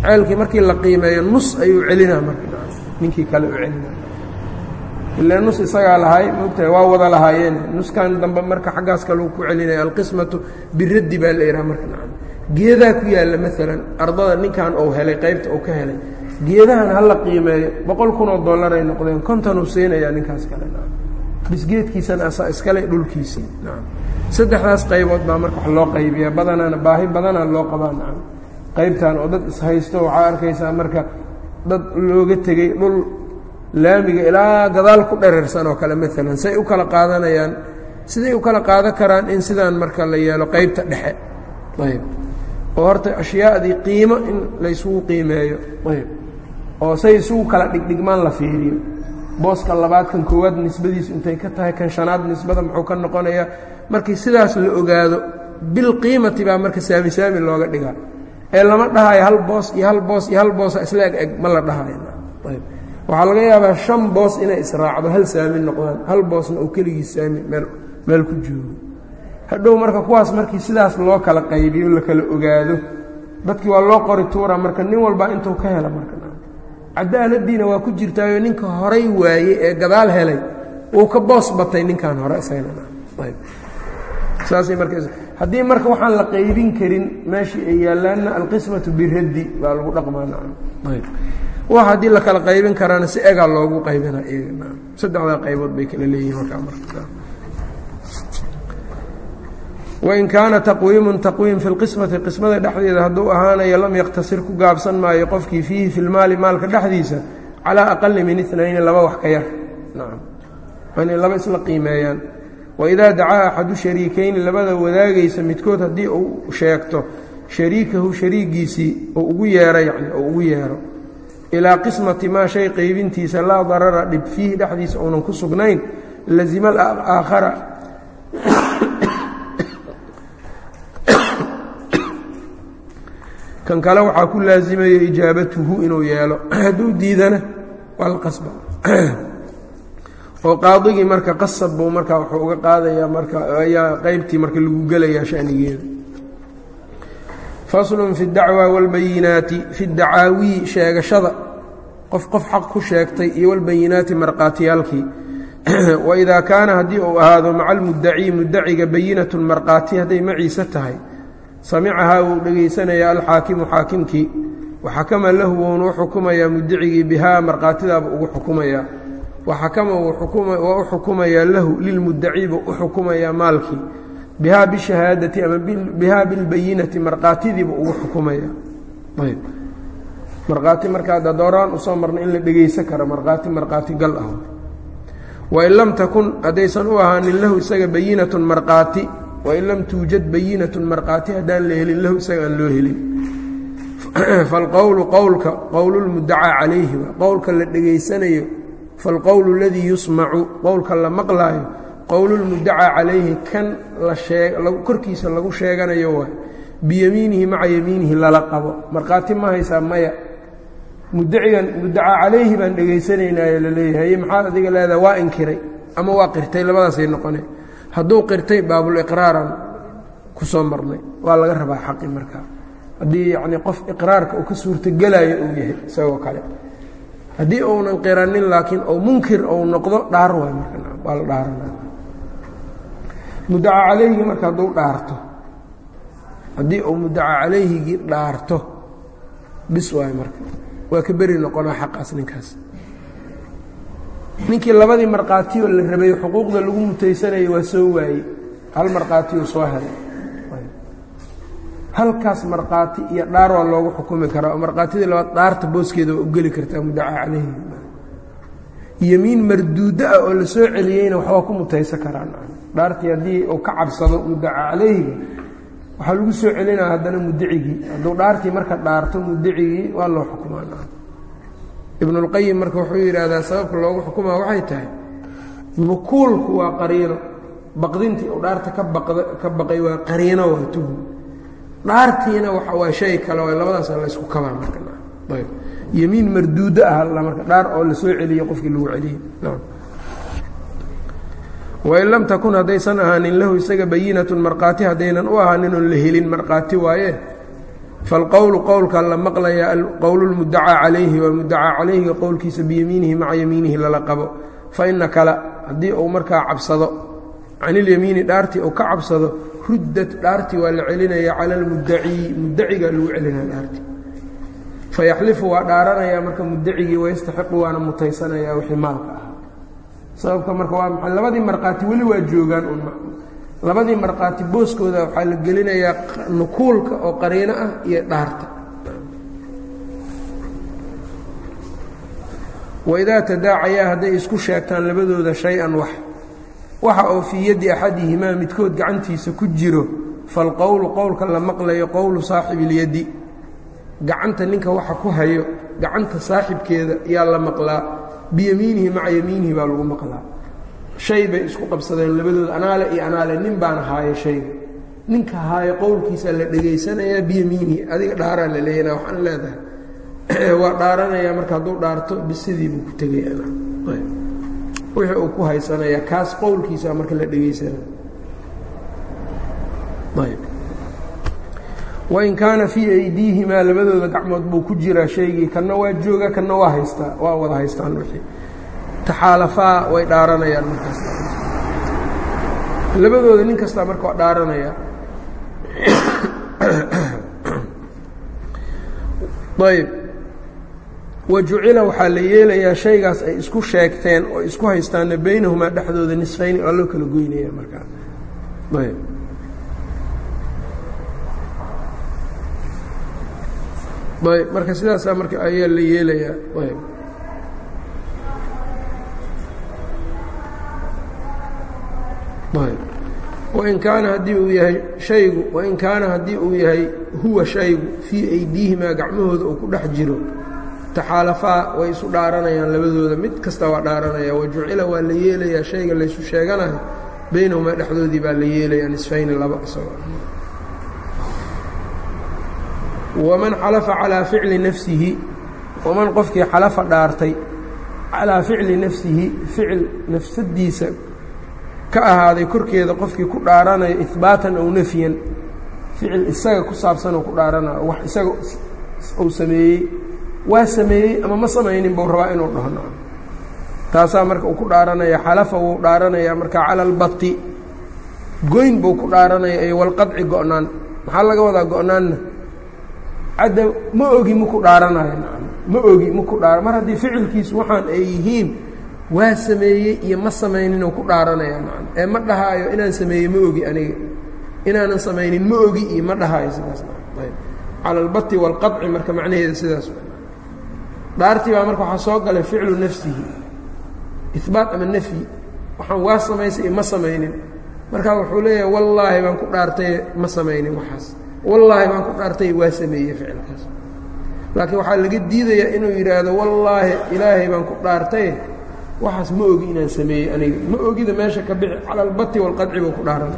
A: Ceelkii markii la qiimeeyo nus ayuu celinaa marka. Ninkii kale u celina ilaa nus isagaa lahay moogtahay waa wada lahaayeen. Nuskan dambe marka xaggaas kaleu ku celinaya alqismatu biraddi baa la yidhaha marka nacam. Geedaa ku yaalla maalan ardada ninkan uu helay qaybta uu ka helay geedahan ha la qiimeeyo. Boqol kunoo dollar ay noqdeen kontonuu siinayaa ninkaas kale nacam. Bisgeedkiisana asaa iskale dhulkiisii nacam. Saddexdaas qaybood baa marka wax loo qaybiyaa. Badanaana baahi badanaa loo qabaa nacam. Qaybtan oo dad ishaysto waxaa arkaysaa marka dad looga tegey dhul laamiga ilaa gadaal ku dherarsan oo kale maalan say u kala qaadanayaan siday u kala qaadan karaan in sidaan marka la yeelo qaybta dhexe. Ayb. Oo horta ashyaadii qiimo in laysugu qiimeeyo. Ayb. Oo say isugu kala dhigdhigmaan la fiiriyo. Booska labaad kan koowaad nisbadiisu intay ka tahay kan shanaad nisbada muxuu ka noqonayaa markii sidaas la ogaado bilqiimati baa marka saami saami looga dhigaa. Ee lama dhahayo hal boos iyo hal boos iyo hal boosa isla eg eg ma la dhahayo. Ayb waxaa laga yaabaa shan boos inay israacdo hal saami noqdaan hal boosna uu keligiis saami meel ku joogo. Hadhow marka kuwaas markii sidaas loo kala qaybiyo la kala ogaado dadkii waa loo qori tuura marka nin walba intuu ka hela marka. Cadaaladiina waa ku jirtaayo ninka horay waayey ee gadaal helay wuu ka boos batay ninkan hore isasaasay marka waxaan la qaybin karin meeshii ay yaalaanna alqismatu biraddi baa lagu dhaqmaa wax haddii la kala qaybin karaana si egaa loogu qaybina saddexdaa qaybood bay kala leeyihiin markaa marka. Wain kaana taqwiimun taqwiim fi lqismati qismada dhexdeeda hadduu ahaanayo lam yaktasir ku gaabsan maayo qofkii fiihi fi lmaali maalka dhexdiisa calaa aqali min inayni laba wax ka yar. Nacam inay laba isla qiimeeyaan. Waidaa dacaa axadu shariikeyni labada wadaagaysa midkood haddii uu sheegto shariikahu shariigiisii oo ugu yeero yani oo ugu yeero ilaa qismati maa shay qaybintiisa laa darara dhib fiihi dhexdiisa uunan ku sugnayn lazima alaakhara kan kale waxaa ku laazimaya ijaabatuhu inuu yeelo. Hadduu diidana waa oo qaadigii marka qasab buu marka wuxuu uga qaadayaa marka ayaa qaybtii marka lagu gelayaa shanigeeda. Faslun fi اdacwa wاlbayinaati fi dacaawii sheegashada qof qof xaq ku sheegtay iyo wاlbayinaati marqaatiyaalkii. Waidaa kaana haddii uu ahaado maca almudacii mudaciga bayinatu marqaati hadday maciise tahay. Samicahaa wuu dhegaysanayaa alxaakimu xaakimkii. Waxakama lahu wuuna u xukumayaa mudacigii bihaa markhaatidaaba ugu xukumayaa waxakama waa u xukumayaa lahu lilmudaciiba u xukumayaa maalkii. Bihaa bishahaadati ama bihaa bilbayinati markhaatidiiba ugu xukumaya markhaati markaa dadooraan u soo marna in la dhegaysan karo markhaati markhaati gal ah. Wain lam takun haddaysan u ahaanin lahu isaga bayinatun markhaati. Wain lam tuujad bayinatun markhaati haddaan la helin lahu isaga aan loo helin. Falqowlu qowlka qowlulmudacaa calayhi qowlka la dhegaysanayo falqowlu aladii yusmacu qowlka la maqlaayo qowlulmudacaa calayhi kan korkiisa lagu sheeganayo waay biyamiinihi maca yamiinihi lala qabo. Markhaati ma haysaa maya mudacigan mudacaa calayhi baan dhegaysanaynayo la leeyahay maxaad adiga leedaha waa inkiray ama waa qirtay? Labadaasay noqone hadduu qirtay baabuliqraaran ku soo marnay. Waa laga rabaa xaqi markaa haddii yacnii qof iqraarka uu ka suurtogelayo uu yahay isagoo kale. Haddii uunan qiranin laakiin ou munkir ou noqdo dhaar waay marka. Waa la dhaarana. Mudaca calayhi marka hadduu dhaarto. Haddii uu mudaca calayhigii dhaarto bis waay marka waa ka beri noqonaa xaqaas ninkaas. Ninkii labadii markhaatiyoo la rabay xuquuqda lagu mutaysanayay waa soo waayey. Hal markhaatiyuu soo helay halkaas markhaati iyo dhaar waa loogu xukumi karaa oo markhaatidii labaad dhaarta booskeeda waa u kartaa mudaca calayhi. Yemiin marduuddo ah oo la celiyeyna waxbaa ku mutaysan karaa dhaartii haddii uu ka cabsado mudaca calayhiga waxaa lagu soo celinaya haddana mudacigii hadduu dhaartii marka dhaarto mudacigii waa loo xukumaa. Ibnulqayim marka wuxuu yidhaahdaa sababka loogu xukumaa waxay tahay nukuulku waa qariino. Baqdintii uu dhaarta ka baqay waa qariino waa tuhum dhaartiina waa shay kale waa labadaasa laysku kabaa markayb yemiin marduudo ah marka dhaar oo la soo celiyo qofkii lagu celiyey wain lam takun haddaysan ahaanin lahu isaga bayinatun markhaati haddaynan u ahaanin oon la helin markhaati waaye. Falqowlu qowlka la maqlaya qowlulmudacaa calayhi waa mudacaa calayhiga qowlkiisa biyamiinihi maca yamiinihi lala qabo. Fa kale haddii uu markaa cabsado canilyamiini dhaartii uu ka cabsado ruddat dhaartii waa la celinaya cala almudacii mudacigaa lagu celinaya dhaartii fayaxlifu waa dhaaranayaa marka mudacigii wayastaxiqu waana mutaysanayaa wixii maalka ah sababka marka waa maxay? Labadii markhaati weli waa joogaan un labadii markhaati booskooda waxaa la gelinayaa nukuulka oo qariino ah iyo dhaarta. Waidaa tadaacayaa hadday isku sheegtaan labadooda shay-an wax waxa oo fii yaddi axadihimaa midkood gacantiisa ku jiro falqowlu qowlka la maqlayo qowlu saaxibiilyaddi gacanta ninka waxa ku hayo gacanta saaxibkeeda yaa la maqlaa biyamiinihi maca yamiinihi baa lagu maqlaa. Shay bay isku qabsadeen labadooda anaale iyo anaale. Nin baana haayo shayga ninka haayo qowlkiisaa la dhegaysanayaa biyamiinihi. Adiga dhaaraa la leeyana waxaan leedahay. Waa dhaaranayaa marka hadduu dhaarto bisidii buu ku tegaya wixii uu ku haysanayaa kaas qowlkiisa marka la dhegaysanaya wain kaana fii aydiihimaa labadooda gacmood buu ku jiraa shaygii kanna waa jooga kanna waa haystaa waa wada haystaan wixii taxaalafaa way dhaaranayaan markaas labadooda nin kastaa marka waa dhaaranaya. Ayb wa jucila waxaa la yeelayaa shaygaas ay isku sheegteen oo isku haystaanna baynahumaa dhexdooda nisfayni waa loo kala goynaya markaa ayb ayb marka sidaasaa marka ayaa la yeelayaa ayb ayb wain kaana haddii uu yahay shaygu wain kaana haddii uu yahay huwa shaygu fii aydiihimaa gacmahooda uu ku dhex jiro taxaalafaa way isu dhaaranayaan labadooda. Mid kasta waa dhaaranaya wa jucila waa la yeelayaa shayga laysu sheeganayo baynahumaa dhexdoodii baa la yeelayaa nisfayni laba isagoo waman xalafa calaa ficli nafsihi waman qofkii xalafa dhaartay calaa ficli nafsihi ficil nafsadiisa ka ahaaday korkeeda qofkii ku dhaaranayo ihbaatan ow nafyan ficil isaga ku saabsan oo ku dhaaranayo wax isaga uu sameeyey waa sameeyey ama ma samaynin buu rabaa inuu dhaho nacam. Taasaa marka uu ku dhaaranaya xalafa wuu dhaaranayaa marka cala albati goyn buu ku dhaaranaya iyo walqadci go-naan. Maxaa laga wadaa go-naanna cadda ma ogi maku dhaaranayo ma ogi maku dhaa mar haddii ficilkiisu waxaan ay yihiin waa sameeyey iyo ma samayninuu ku dhaaranaya nacam. Ee ma dhahaayo inaan sameeyey ma ogi aniga. Inaanan samaynin ma ogi iyo ma dhahaayo sidaas cala albati waalqadci marka macnaheeda sidaas dhaartii baa marka waxaa soo galay ficlu nafsihi. Ihbaat ama nafyi. Waxaan waa samaysay iyo ma samaynin. Markaa wuxuu leeyahay wallaahi baan ku dhaartaye ma samaynin waxaas wallaahi baan ku dhaartay waa sameeyey ficilkaas. Laakiin waxaa laga diidayaa inuu yidhaahdo wallaahi ilaahay baan ku dhaartaye waxaas ma ogi inaan sameeyey aniga. Ma ogida meesha ka bixi cala walqadci buu ku dhaaran.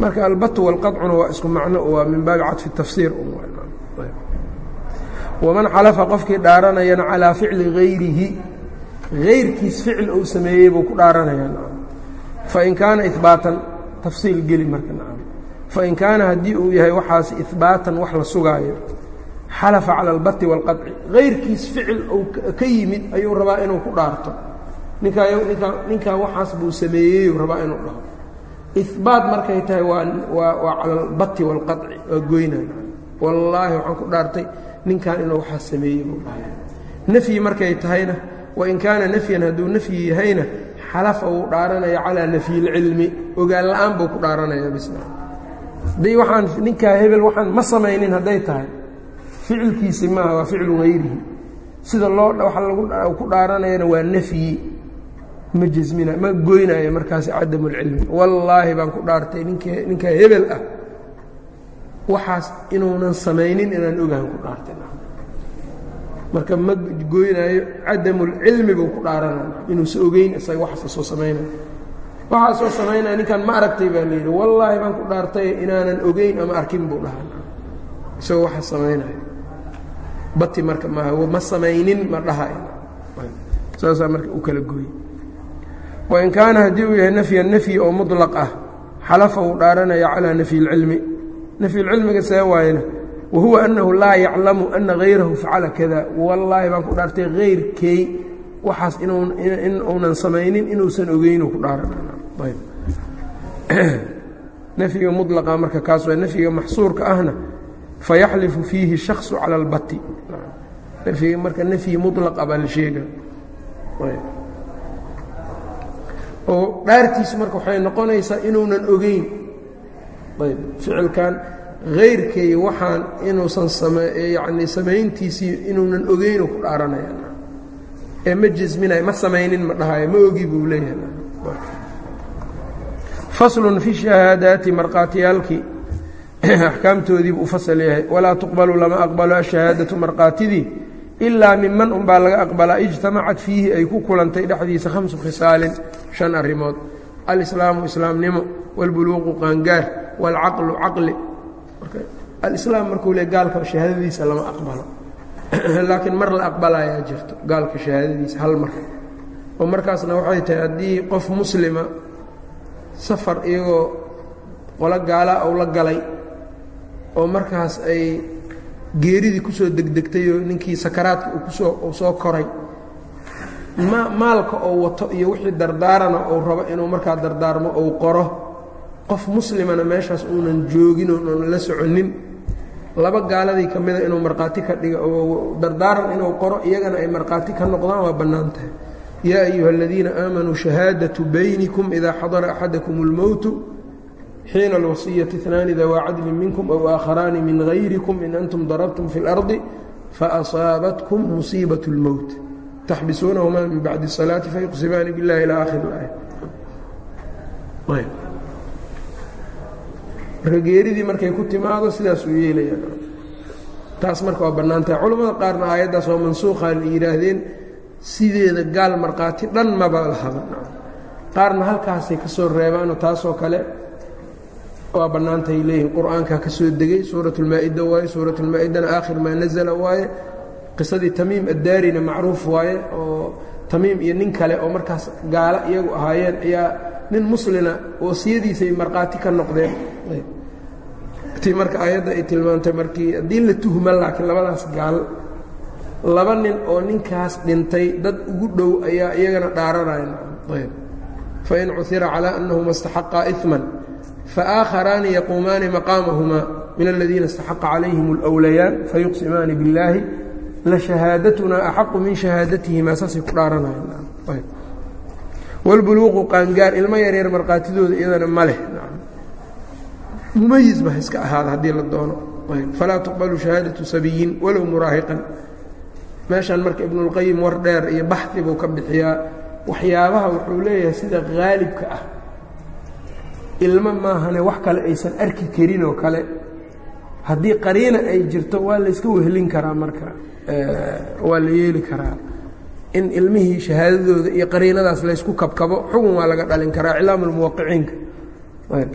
A: Marka albatu walqadcuna waa isku macno waa min baabi cadfi tafsiir. Waman xalafa qofkii dhaaranayana calaa ficli gayrihi gayrkiis ficil uu sameeyey buu ku dhaaranayaa fain kaana ihbaatan tafsiil geli marka fain kaana haddii uu yahay waxaas ihbaatan wax la sugaayo xalafa cala albati waalqadci gayrkiis ficil uu ka yimid ayuu rabaa inuu ku dhaarto ninkaa ninkaa ninkaa waxaas buu sameeyeyuu rabaa inuu dhaho ihbaat markay tahay waa waa waa cala albati waalqadci waa goynaa wallaahi waxaan ku dhaartay ninkan inuu waxaas sameeyey buu dhahay nafyi markay tahayna wain kaana nafyan hadduu nafyi yahayna xalafa wuu dhaaranaya calaa nafyi اlcilmi ogaan la'aan buu ku dhaaranaya bisna hadday waxaan ninkaa hebel waxaan ma samaynin hadday tahay ficilkiisi maaha waa ficlu hayrihi sida loo lagu ku dhaaranayana waa nafyi ma jasmina ma goynaayo markaasi cadamu اlcilmi wallaahi baan ku dhaartay nink ninkaa hebel ah. Waxaas inuunan samaynin inaan ogahan ku dhaartay marka ma goynaayo cadamulcilmi buu ku dhaaranaya inuusa ogeyn isaga waxaasa soo samaynaya waxaasoo samaynaya ninkan ma aragtay baa la yidhi wallaahi baan ku dhaartay inaanan ogeyn ama arkin buu dhahaa. Isagoo waxa samaynaya bati marka maaha ma samaynin ma dhahay saasaa marka u kala gooye wain kaana haddii uu yahay nafyan nafyi oo muطlaq ah xalafa uu dhaaranaya calaa nafyi اlcilmi nafyi lcilmiga see waayena wahuwa anahu laa yaclamu ana hayrahu facala kada wallaahi baan ku dhaartay hayrkey waxaas in uunan samaynin inuusan ogeynu ku dhaaranafyiga mulaqa marka kaas waa nafyiga maxsuurka ahna fayaxlifu fiihi shaksu cala اlbati nafyiga marka nafyi mulaqa baa la sheega oo dhaartiisu marka waxay noqonaysaa inuunan ogeyn ayb ficilkan hayrkay waxaan inuusan yani samayntiisii inuunan ogeynu ku dhaaranaya ee ma jasminayo ma samaynin ma dhahayo ma ogi buu leeyahay faslun fi shahaadaati markhaatiyaalkii axkaamtoodiibuu u fasal yahay walaa tuqbalu lama aqbalo ashahaadatu markhaatidii ilaa miman unbaa laga aqbalaa ijtamacat fiihi ay ku kulantay dhexdiisa khamsu khisaalin shan arrimood alislaamu islaamnimo wاlbuluuqu qaangaar wاlcaqlu caqli alislaam markuu le gaalka shahaadadiisa lama aqbalo. Laakiin mar la aqbalayaa jirto gaalka shahaadadiisa hal mar. Oo markaasna waxay tahay haddii qof muslima safar iyagoo qolo gaala ou la galay oo markaas ay geeridii ku soo degdegtay oo ninkii sakaraadka uu ku soo uu soo koray ma maalka oo wato iyo wixii dardaarana uu rabo inuu markaa dardaarmo uu qoro qof muslimana meeshaas uunan joogin oonan la soconin laba gaaladii ka mida inuu markhaati ka dhiga oo dardaaran inuu qoro iyagana ay markhaati ka noqdaan waa bannaan tahay yaa ayuha aladiina aamanuu shahaadatu baynikum idaa xadara axadakum اlmowtu xiina alwasiyati اثnaani dawaa cadlin minkum aw aakharaani min gayrikum in antum darabtum fi اlardi faasaabatkum musiibaة اlmowt taxbisuunahumaa min bacdi الsalaati fayuqsimaani biاllahi ilى akhir اlaaya marka geeridii markay ku timaado sidaasuu yeelaya taas marka waa bannaan tahay culimmada qaarna aayaddaas waa mansuukha la yidhaahdeen sideeda gaal markhaati dhan maba lahaba qaarna halkaasay ka soo reebaanoo taasoo kale waa bannaantahay leeyihiin qur'aankaa ka soo degay suuratulmaa-ida waaye suuratulmaa-idana aakhir maa nasala waaye qisadii tamiim addaarina macruuf waaye oo tamiim iyo nin kale oo markaas gaalo iyagu ahaayeen ayaa nin muslina wasiyadiisay markhaati ka noqdeen. Ti marka aayadda ay tilmaantay markii haddii la tuhma laakiin labadaas gaal laba nin oo ninkaas dhintay dad ugu dhow ayaa iyagana dhaaranaya fain cuhira calaa annahuma istaxaqaa iman faaakharaani yaquumaani maqaamahumaa min aladiina istaxaqa calayhim اlwlayaan fayuqsimaani billaahi lashahaadatuna axaqu min shahaadatihimaa saasay ku dhaaranayaan wاlbuluuqu qaangaar ilmo yaryar markhaatidooda iyadana ma leh. Mumayis ba iska ahaada haddii la doono. Falaa tuqbalu shahaadaةu sabiyin walow muraahiqan. Meeshan marka ibnulqayim war dheer iyo baxi buu ka bixiyaa. Waxyaabaha wuxuu leeyahay sida haalibka ah. Ilmo maahane wax kale aysan arki karin oo kale. Haddii qariina ay jirto waa layska wehlin karaa marka. Waa la yeeli karaa in ilmihii shahaadadooda iyo qariinadaas laysku kabkabo xugun waa laga dhalin karaa iclaam lmuwaqiciinka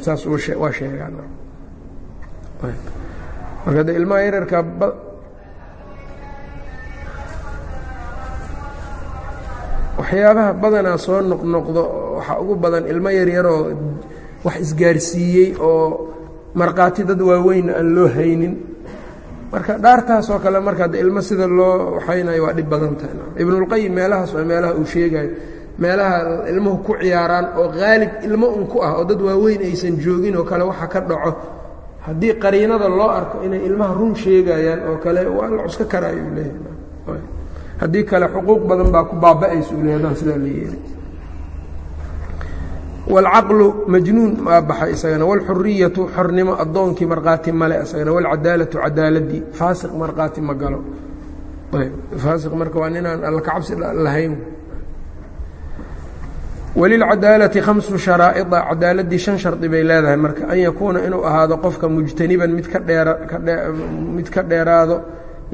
A: saas waa sheegaan. Marka de ilmaha yararka waxyaabaha badanaa soo noqnoqdo waxaa ugu badan ilmo yaryaroo wax isgaarsiiyey oo markhaati dad waaweyn aan loo haynin marka dhaartaasoo kale marka ilmo sida loo waxaynayo waa dhib badan tahay. Ibnulqayim meelahaas waa meelaha uu sheegayo meelaha ilmuhu ku ciyaaraan oo haalib ilmo un ku ah oo dad waaweyn aysan joogin oo kale waxa ka dhaco. Haddii qariinada loo arko inay ilmaha run sheegayaan oo kale waa la cuska karaayu leeyahay. Haddii kale xuquuq badan baa ku baaba'aysa u leeyadan sidaa la yeelay wاlcaqlu majnuun aa baxay isagana wاlxuriyatu xornimo addoonkii markhaati male isagana wاlcadaalatu cadaaladii faasiq markhaati ma galo faasiq marka waa ninaan alla kacabsi lahayn walilcadaalati khamsu sharaa'ida cadaaladii shan shardi bay leedahay marka an yakuuna inuu ahaado qofka mujtaniban mid ka dheera mid ka dheeraado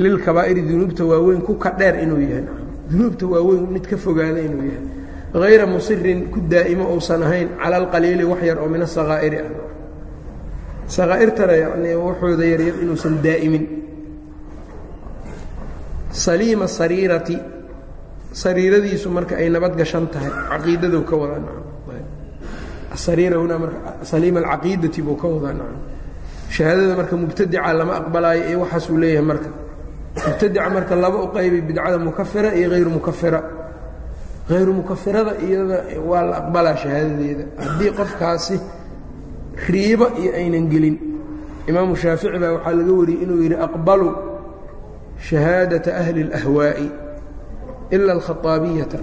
A: lilkabaa'iri dunuubta waaweyn ku ka dheer inuu yahay dunuubta waaweyn mid ka fogaada inuu yahay hayra musirin ku daa'imo uusan ahayn cala alqaliili wax yar oo min asakaa'iri ah. sakaa'irtana yanii waxooda yaryar inuusan daa'imin saliima sariirati sariiradiisu marka ay nabad gashan tahay caqiidadu ka wadaa asariira hunaa marka saliima alcaqiidati buu ka wadaa nacam shahaadada marka mubtadica lama aqbalaayo iyo waxaasuu leeyahay marka mubtadica marka laba u qaybay bidcada mukafira iyo hayru mukafira hayru mukafirada iyada waa la aqbalaa shahaadadeeda haddii qofkaasi riibo iyo aynan gelin imaamu shaafici baa waxaa laga wariyey inuu yidhi aqbalu shahaadata ahli اlahwaa'i ila alkhaaabiyata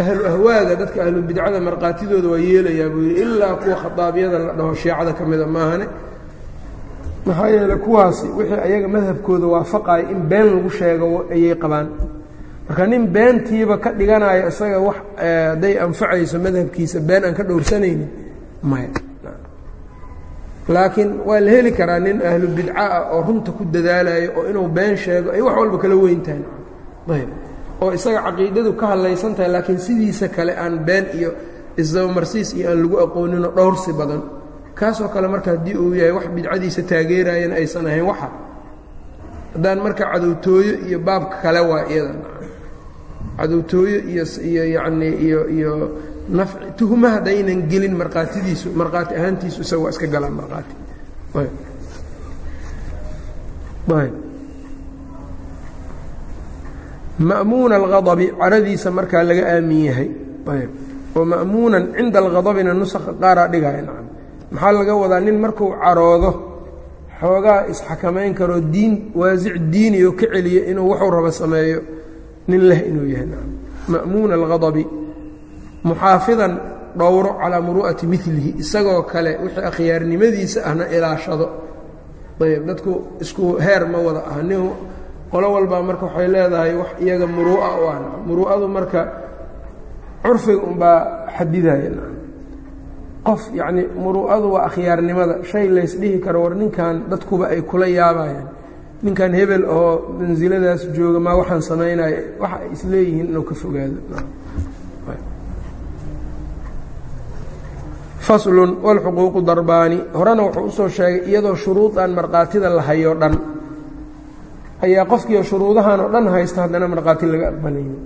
A: ahlu ahwaaga dadka ahlu bidcada markhaatidooda waa yeelayaa buu yidhi ilaa kuwa khaaabiyada la dhaho shiicada ka mida maahane maxaa yeele kuwaasi wixii ayaga madhabkooda waafaqaya in been lagu sheego ayay qabaan marka nin beentiiba ka dhiganayo isaga wax hadday anfacayso madhabkiisa been aan ka dhowrsanaynin maya laakiin waa la heli karaa nin ahlu bidca ah oo runta ku dadaalayo oo inuu been sheego ay wax walba kala weyn tahay. Ayb. Oo isaga caqiidadu ka hadlaysan tahay laakiin sidiisa kale aan been iyo isdabamarsiis iyo aan lagu aqooninoo dhowrsi badan. Kaasoo kale marka haddii uu yahay wax bidcadiisa taageerayana aysan ahayn waxa. Haddaan marka cadowtooyo iyo baabka kale waa iyada cadowtooyo iyo yacnii iyo tuhma haddaynan gelin markhaatidiisu markhaati ahaantiisu isaga waa iska galaan markhaati ma'muuna alghadabi caradiisa markaa laga aamin yahay. Oo ma'muunan cinda alghadabina nusakha qaaraa dhigaya nacam. Maxaa laga wadaa nin markuu caroodo xoogaa isxakamayn karoo diin waasic diiniyo ka celiya inuu wuxuu rabo sameeyo nin leh inuu yahay. Ma'muuna alghadabi. Muxaafidan dhowro calaa muru'ati milihi isagoo kale wixii akhyaarnimadiisa ahna ilaashado. Ayb dadku isku heer ma wada ah nin qolo walbaa marka waxay leedahay wax iyaga muruu'a u ah. Muruu'adu marka curfiga unbaa xadidaya. Qof yacni muruu'adu waa akhyaarnimada. Shay laysdhihi karo war ninkan dadkuba ay kula yaabayaan ninkan hebel oo mansiladaas jooga maa waxaan samaynaya waxa ay isleeyihiin inuu ka fogaado. Faslun walxuquuqu darbaani. Horena wuxuu u soo sheegay iyadoo shuruudan markhaatida la dhan. Ayaa qofkiio shuruudahan oo dhan haysta haddana markhaati laga aqbalayo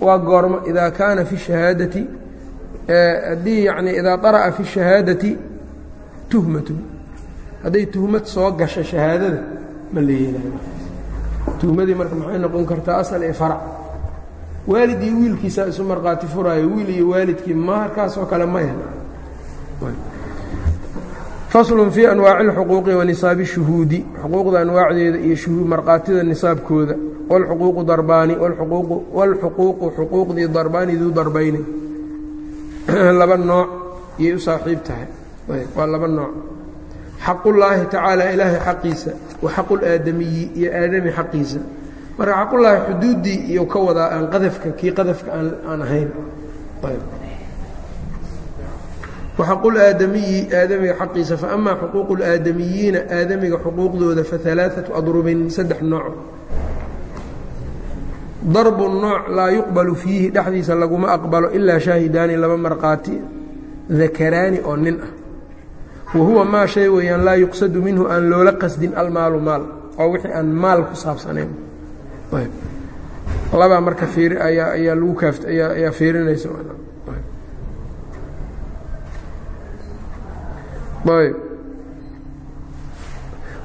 A: waa goormo idaa kaana fi shahaadati haddii yani idaa طara'a fi shahaadati tuhmatun. Hadday tuhmad soo gasha shahaadada ma la yeelayo tuhmadii marka maxay noqon kartaa asal ee farac waalid iyo wiilkiisaa isu markhaati furaayo wiil iyo waalidkii markaasoo kale maya faslu fii anwaaci اlxuquuqi wa nisaabi shuhuudi xuquuqda anwaacdeeda iyo markhaatida nisaabkooda wاlxuquuqu darbaani wاlxuquuqu xuquuqdii darbaani duu darbayni laba nooc yay u saaxiib tahay waa laba nooc xaqullaahi tacaala ilaahay xaqiisa wa xaquaadamiyi iyo aadami xaqiisa. Marka xaqullaahi xuduuddii iyo ka wadaa aan qadafka kii qadafka aan ahayn. Xaquaadamiyi aadamiga xaqiisa faama xuquuqu اlaadamiyiina aadamiga xuquuqdooda faalaaaةu adrubin saddex nooc. Darbu nooc laa yuqbalu fiihi dhexdiisa laguma aqbalo ilaa shaahidaani laba markhaati dakaraani oo nin ah wa huwa maa shay weeyaan laa yuqsadu minhu aan loola qasdin almaalu maal oo wixii aan maal ku saabsanayn. Labaa marka ayaa ayaa lagu kaaf ayaa fiirinaysa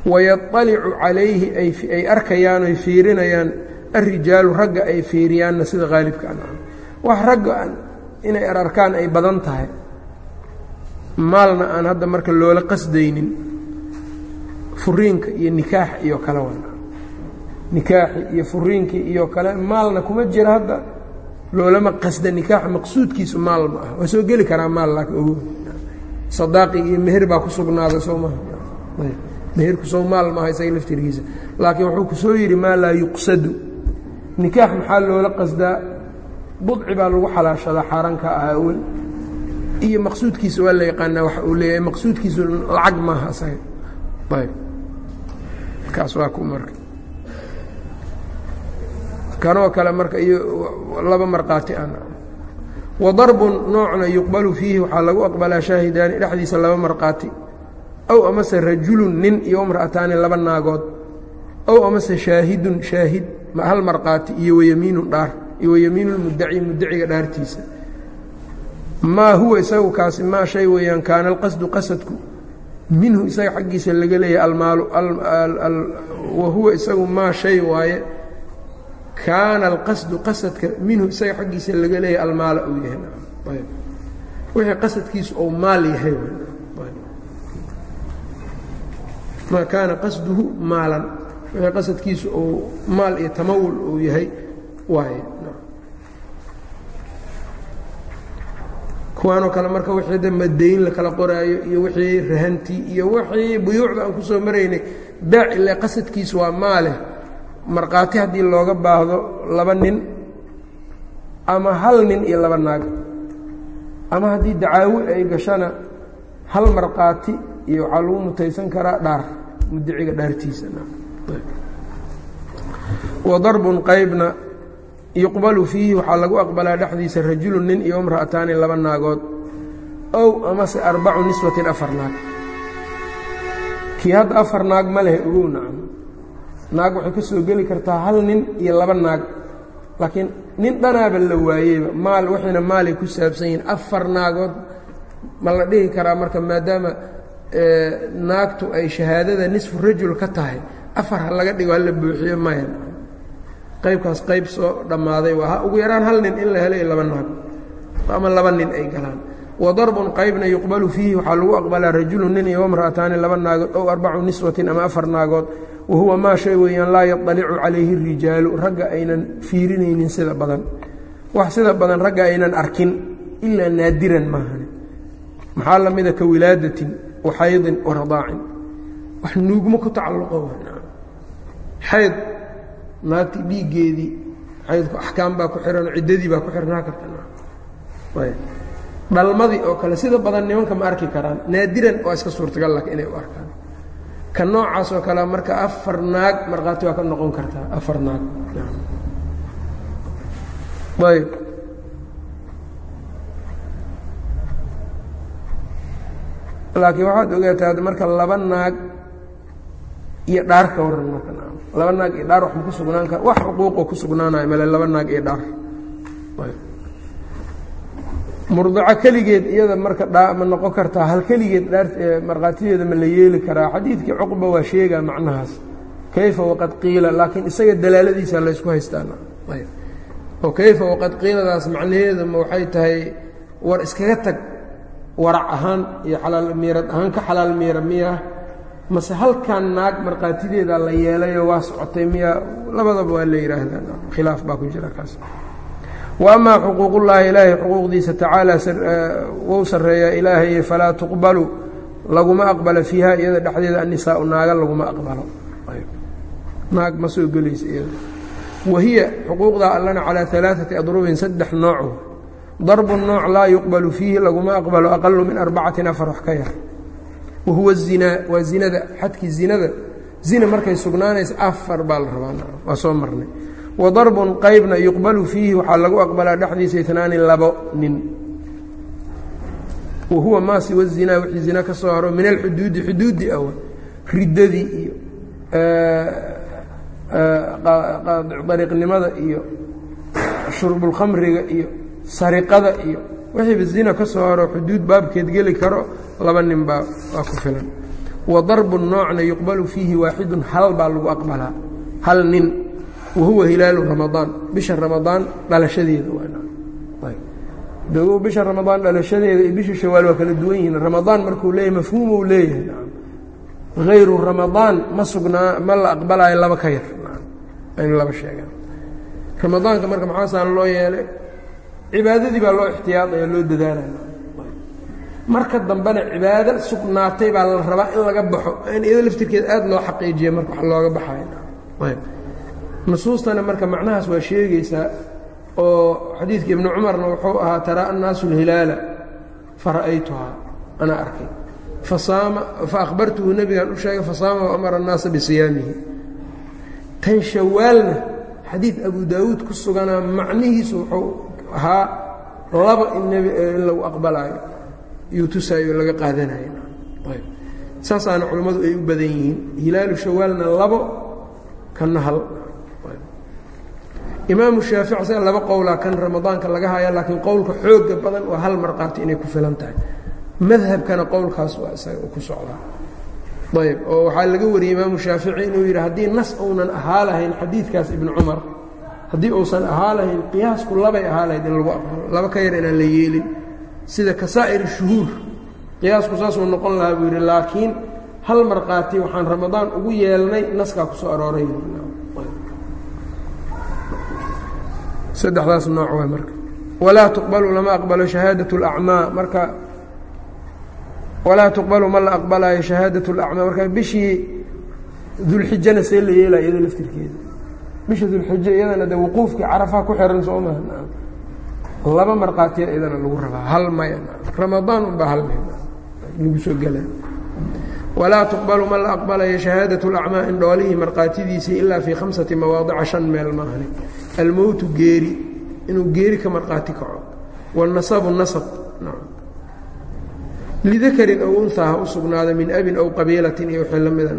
A: wayaطalicu calayhi ay arkayaan oy fiirinayaan alrijaalu ragga ay fiiriyaanna sida haalibka an wax ragga inay ararkaan ay badan tahay maalna aan hadda marka loola qasdaynin furiinka iyo nikaax iyo kale wa nikaaxi iyo furiinkii iyo kale maalna kuma jira hadda loolama qasda nikaaxa maqsuudkiisu maal ma ah waa soo geli karaa maal laakiin ogo sadaaqi iyo meher baa ku sugnaaday soo maha meherku soo maal maaha isaga laftirkiisa. Laakiin wuxuu ku soo yidhi maa laa yuqsadu. Nikaax maxaa loola qasdaa? Budci baa lagu xalaashadaa xaaraanka ah awel iyo maqsuudkiisa waa la yaqaanaa waxa uu leeyahay maqsuudkiisu lacag maaha isaga ayb. Kaas waa ku marka. Kanoo kale marka iyo laba markhaati an wadarbun noocna yuqbalu fiihi waxaa lagu aqbalaa shaahidaani dhexdiisa laba markhaati aw amase rajulun nin iyo imra'ataani laba naagood. Aw amase shaahidun shaahid hal markhaati iyo wayamiinun dhaar iyo wayamiinu lmuddaci dhaartiisa maa huwa isagu kaasi maa shay weeyaan kaana alqasdu qasadku. Minhu isaga xaggiisa laga leeyahay almaalu wa huwa isagu maa shay waaye kaana alqasdu qasadka minhu isaga xaggiisa laga leeyahay almaala uu yahay. Wixii qasadkiisu ou maal yahay. Maa kaana qasduhu maalan. Wixii qasadkiisu ou maal iyo tamawul uu yahay. Waaye kuwaanoo kale marka wixii de madayn la kala qoraayo iyo wixii rahantii iyo wixii buyuucda aan ku soo maraynay beec ile qasadkiisu waa maaleh markhaati haddii looga baahdo laba nin ama hal nin iyo laba naag. Ama haddii dacaawi ay gashana hal markhaati iyo waxaa lagu mutaysan karaa dhaar mudiciga dhaartiisa wadarbun qaybna yuqbalu fiihi waxaa lagu aqbalaa dhexdiisa rajulun nin iyo imra'ataani laba naagood. Ow amase arbacu niswatin afar naag. Kii hadda afar naag ma leh ogow nacam. Naag waxay ka soo geli kartaa hal nin iyo laba naag. Laakiin nin dhanaaba la waayeyba maal waxayna maalay ku saabsan yihiin. Afar naagood ma la dhihi karaa marka maadaama naagtu ay shahaadada nisfu rajul ka tahay. Afar ha laga dhigo hala buuxiyo maya qaybkaas qayb soo dhammaaday waa ugu yaraan hal nin in la helo iyo laba naag ama laba nin ay galaan. Wadarbun qaybna yuqbalu fiihi waxaa lagu aqbalaa rajulu nin iyo wamra'ataani laba naagood ow arbacu niswatin ama afar naagood. Wa maa shay weeyaan laa yaطalicu calayhi rijaalu ragga aynan fiirinaynin sida badan. Wax sida badan ragga aynan arkin ilaa naadiran maahan maxaa la mida ka wilaadatin wa xaydin wa wax nuugmo ku tacalluqo xayd naagtii dhiiggeedii xaydku axkaam baa ku xihan ciddadii baa ku xirnaa karta. Dhalmadii oo kale sida badan nimanka ma arki karaan naadiran waa iska suurtagal lak inay u arkaan. Ka noocaas oo kale marka afar naag markhaati waa ka noqon kartaa afar naag. Laakiin waxaad ogaataa marka laba naag iyo dhaar ka waran marka laba naag iyo dhaar wax ku sugnaan kara wax xuquuqoo ku sugnaanayo male laba naag iyo dhaar. Murdaco keligeed iyada marka ma noqon kartaa hal keligeed markhaatideeda ma la yeeli karaa. Xadiidkii cuqba waa sheegaa macnahaas. Kayfa waqad qiila laakiin isaga dalaaladiisa laysku haystaan oo kayfa waqad qiiladaas macnaheedu ma waxay tahay war iskaga tag warac ahaan iyo xalaal miirad ahaan ka xalaal miira miya mase halkan naag markhaatideeda la yeelayo waa socotay miya labadaba waa la yidhaahdaan khilaaf baa ku jira kaas. Wa amaa xuquuqullaahi ilaahay xuquuqdiisa tacaala eh, wou sarreeyaa ilaahaye falaa tuqbalu. Laguma aqbala fiiha iyada dhexdeeda annisaau naaga laguma aqbalo. Naag ma soo gelaysa iyada. Wahiya xuquuqdaa allana calaa alaaati adrubin saddex nooco darbu nooc laa yuqbalu fiihi laguma aqbalo aqalu min arbacati afar wax ka yar wahuwa الzinaa waa zinada xadkii zinada zina markay sugnaanaysa afar baa la rabaa waa soo marnay wadarbun qaybna yuqbalu fiihi waxaa lagu aqbalaa dhexdiisa itnaani labo nin wa huwa maa siwa zinaa wixii zina ka soo haro min alxuduudi xuduudi aw riddadii iyo dariiqnimada iyo shurbulkhamriga iyo sariqada iyo wixiiba zina ka soo haro xuduud baabkeed geli karo laba nin baa waa ku filan. Wa darbun noocna yuqbalu fiihi waaxidun hal baa lagu aqbalaa. Hal nin wahuwa hilaalu ramadaan. Bisha ramadaan dhalashadeeda bisha ramadaan dhalashadeeda iyo bisha shawaal waa kala duwan yihiin. Ramadaan markuu leeyahy mafhuumou leeyahay hayru ramadaan ma sugnaa ma la aqbalaayo laba ka yar aynu laba sheegaan. Ramadaanka marka maxaasaan loo yeelay? Cibaadadii baa loo ixtiyaadaya loo dadaalaya marka dambena cibaado sugnaatay baa la rabaa in laga baxo in iyado laftirkeed aada loo xaqiijiya marka wax looga baxayo marka macnahaas waa sheegaysaa oo xadiidka ibnu cumarna wuxuu ahaa taraa annaasu اlhilaala fara'aytuhaa. Anaa arkay. Fasaama faahbartuhu nebigan u sheegay fasaama waamara annaasa bisiyaamihi. Tan shawaalna xadiid abu daawuud ku suganaa macnihiisu wuxuu ahaa laba in lagu aqbalaayo yuu tusaayo laga qaadanayo. Saasaana culammadu ay u badan yihiin. Hilaalu shawaalna labo kana hal imaamu shaafici isaga laba qowlaa kan ramadaanka laga haya laakiin qowlka xooga badan waa hal marqaati inay ku filan tahay. Madhabkana qowlkaas waa isaga ku socdaa. Ayb. Oo waxaa laga wariyey imaamu shaafici inuu yidhi haddii nas uunan ahaa xadiidkaas ibnu cumar haddii uusan ahaa qiyaasku labay ahaa in lagu aqbalo laba ka yar inaan la yeelin sida kasaa'ir shuhuur qiyaasku saasuu noqon lahaa buu yidhi laakiin hal markhaati waxaan ramadaan ugu yeelnay naskaa ku soo arooray. Saddexdaas nooc way marka. Walaa tuqbalu lama aqbalo shahaadat اlacmaa marka walaa tuqbalu ma la aqbalaayo shahaadat اlacmaa marka bishii dulxijana see la yeelaya iyadoo laftirkeeda. Bisha dulxijo iyadana de wuquufkii carafa ku xiran soo maha laba markhaatiya idana lagu rabaa. Hal maya ramadaan unbaa hal may lagu soo gelaa walaa tuqbalu ma la aqbalayo shahaadat lacmaa dhoolihii markhaatidiisii ilaa fii khamsati mawaadica shan meel maahani almowtu geeri inuu geeri ka markhaati kaco. Wاnasabu nasab lidakarin ow unhaa u sugnaada min abin aw qabiilatin iyo wixii la mida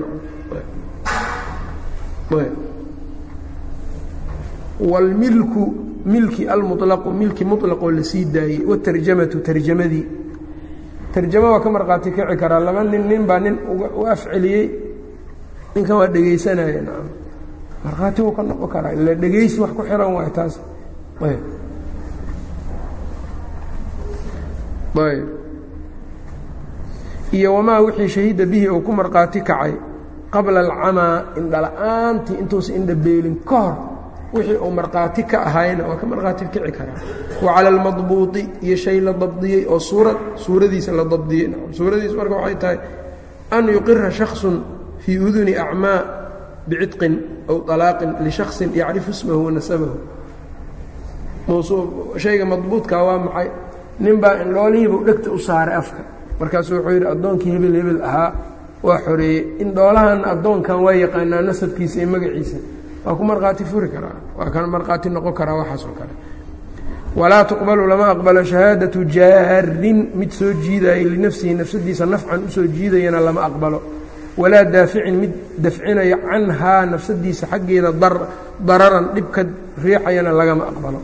A: wاlmilku milki almuطlaqu milki muطlaqoo la sii daayey watarjamatu tarjamadii. Tarjamo waa ka markhaati kici karaa laba nin nin baa nin u afceliyey. Ninkan waa dhegaysanaya nacam markhaati wuu ka noqon karaa ila dhegaysi wax ku xiran waay taas. Ayb iyo wamaa wixii shahida bihi oo ku markhaati kacay qabla alcamaa indhala-aantii intuusa indhabeelin ka hor wixii uu markhaati ka ahayna waa ka markhaati kici karaa. Wa cala almadbuuطi iyo shay la dabdiyey oo suurad suuradiisa la dabdiyey. Suuradiis marka waxay tahay an yuqira shaksun fii uduni acmaa bicitqin aw طalaaqin lishaksin yacrifu ismahu wa nasabahu. Shayga madbuudka waa maxay? Nin baa indhoolihiibuu dhegta u saaray afka. Markaasuu wuxuu yidhi addoonkii hebel hebel ahaa waa xoreeyey indhoolahan addoonkan waa yaqaanaa nasabkiisa iyo magaciisa waa ku markhaati furi karaa waa kan markhaati noqon karaa waxaas oo kale. Walaa tuqbalu lama aqbalo shahaadatu jaarin. Mid soo jiidaya linafsihi nafsadiisa nafcan u soo jiidayana lama aqbalo. Walaa daaficin mid dafcinaya canhaa nafsadiisa xaggeeda dararan dhib ka riixayana lagama aqbalo.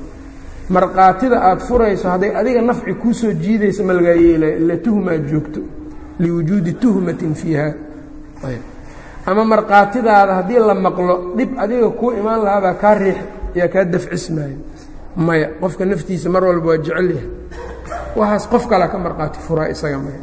A: Markhaatida aad furayso hadday adiga nafci kuu soo jiidaysa ma lagaa yeelaya ila tuhmaad joogto liwujuudi tuhmatin fiiha ama markhaatidaada haddii la maqlo dhib adiga kuu imaan lahaabaa kaa riix ayaa kaa dafcismaayo maya qofka naftiisa mar walba waa jecel yahay. Waxaas qof kale ka markhaati furaa isaga maya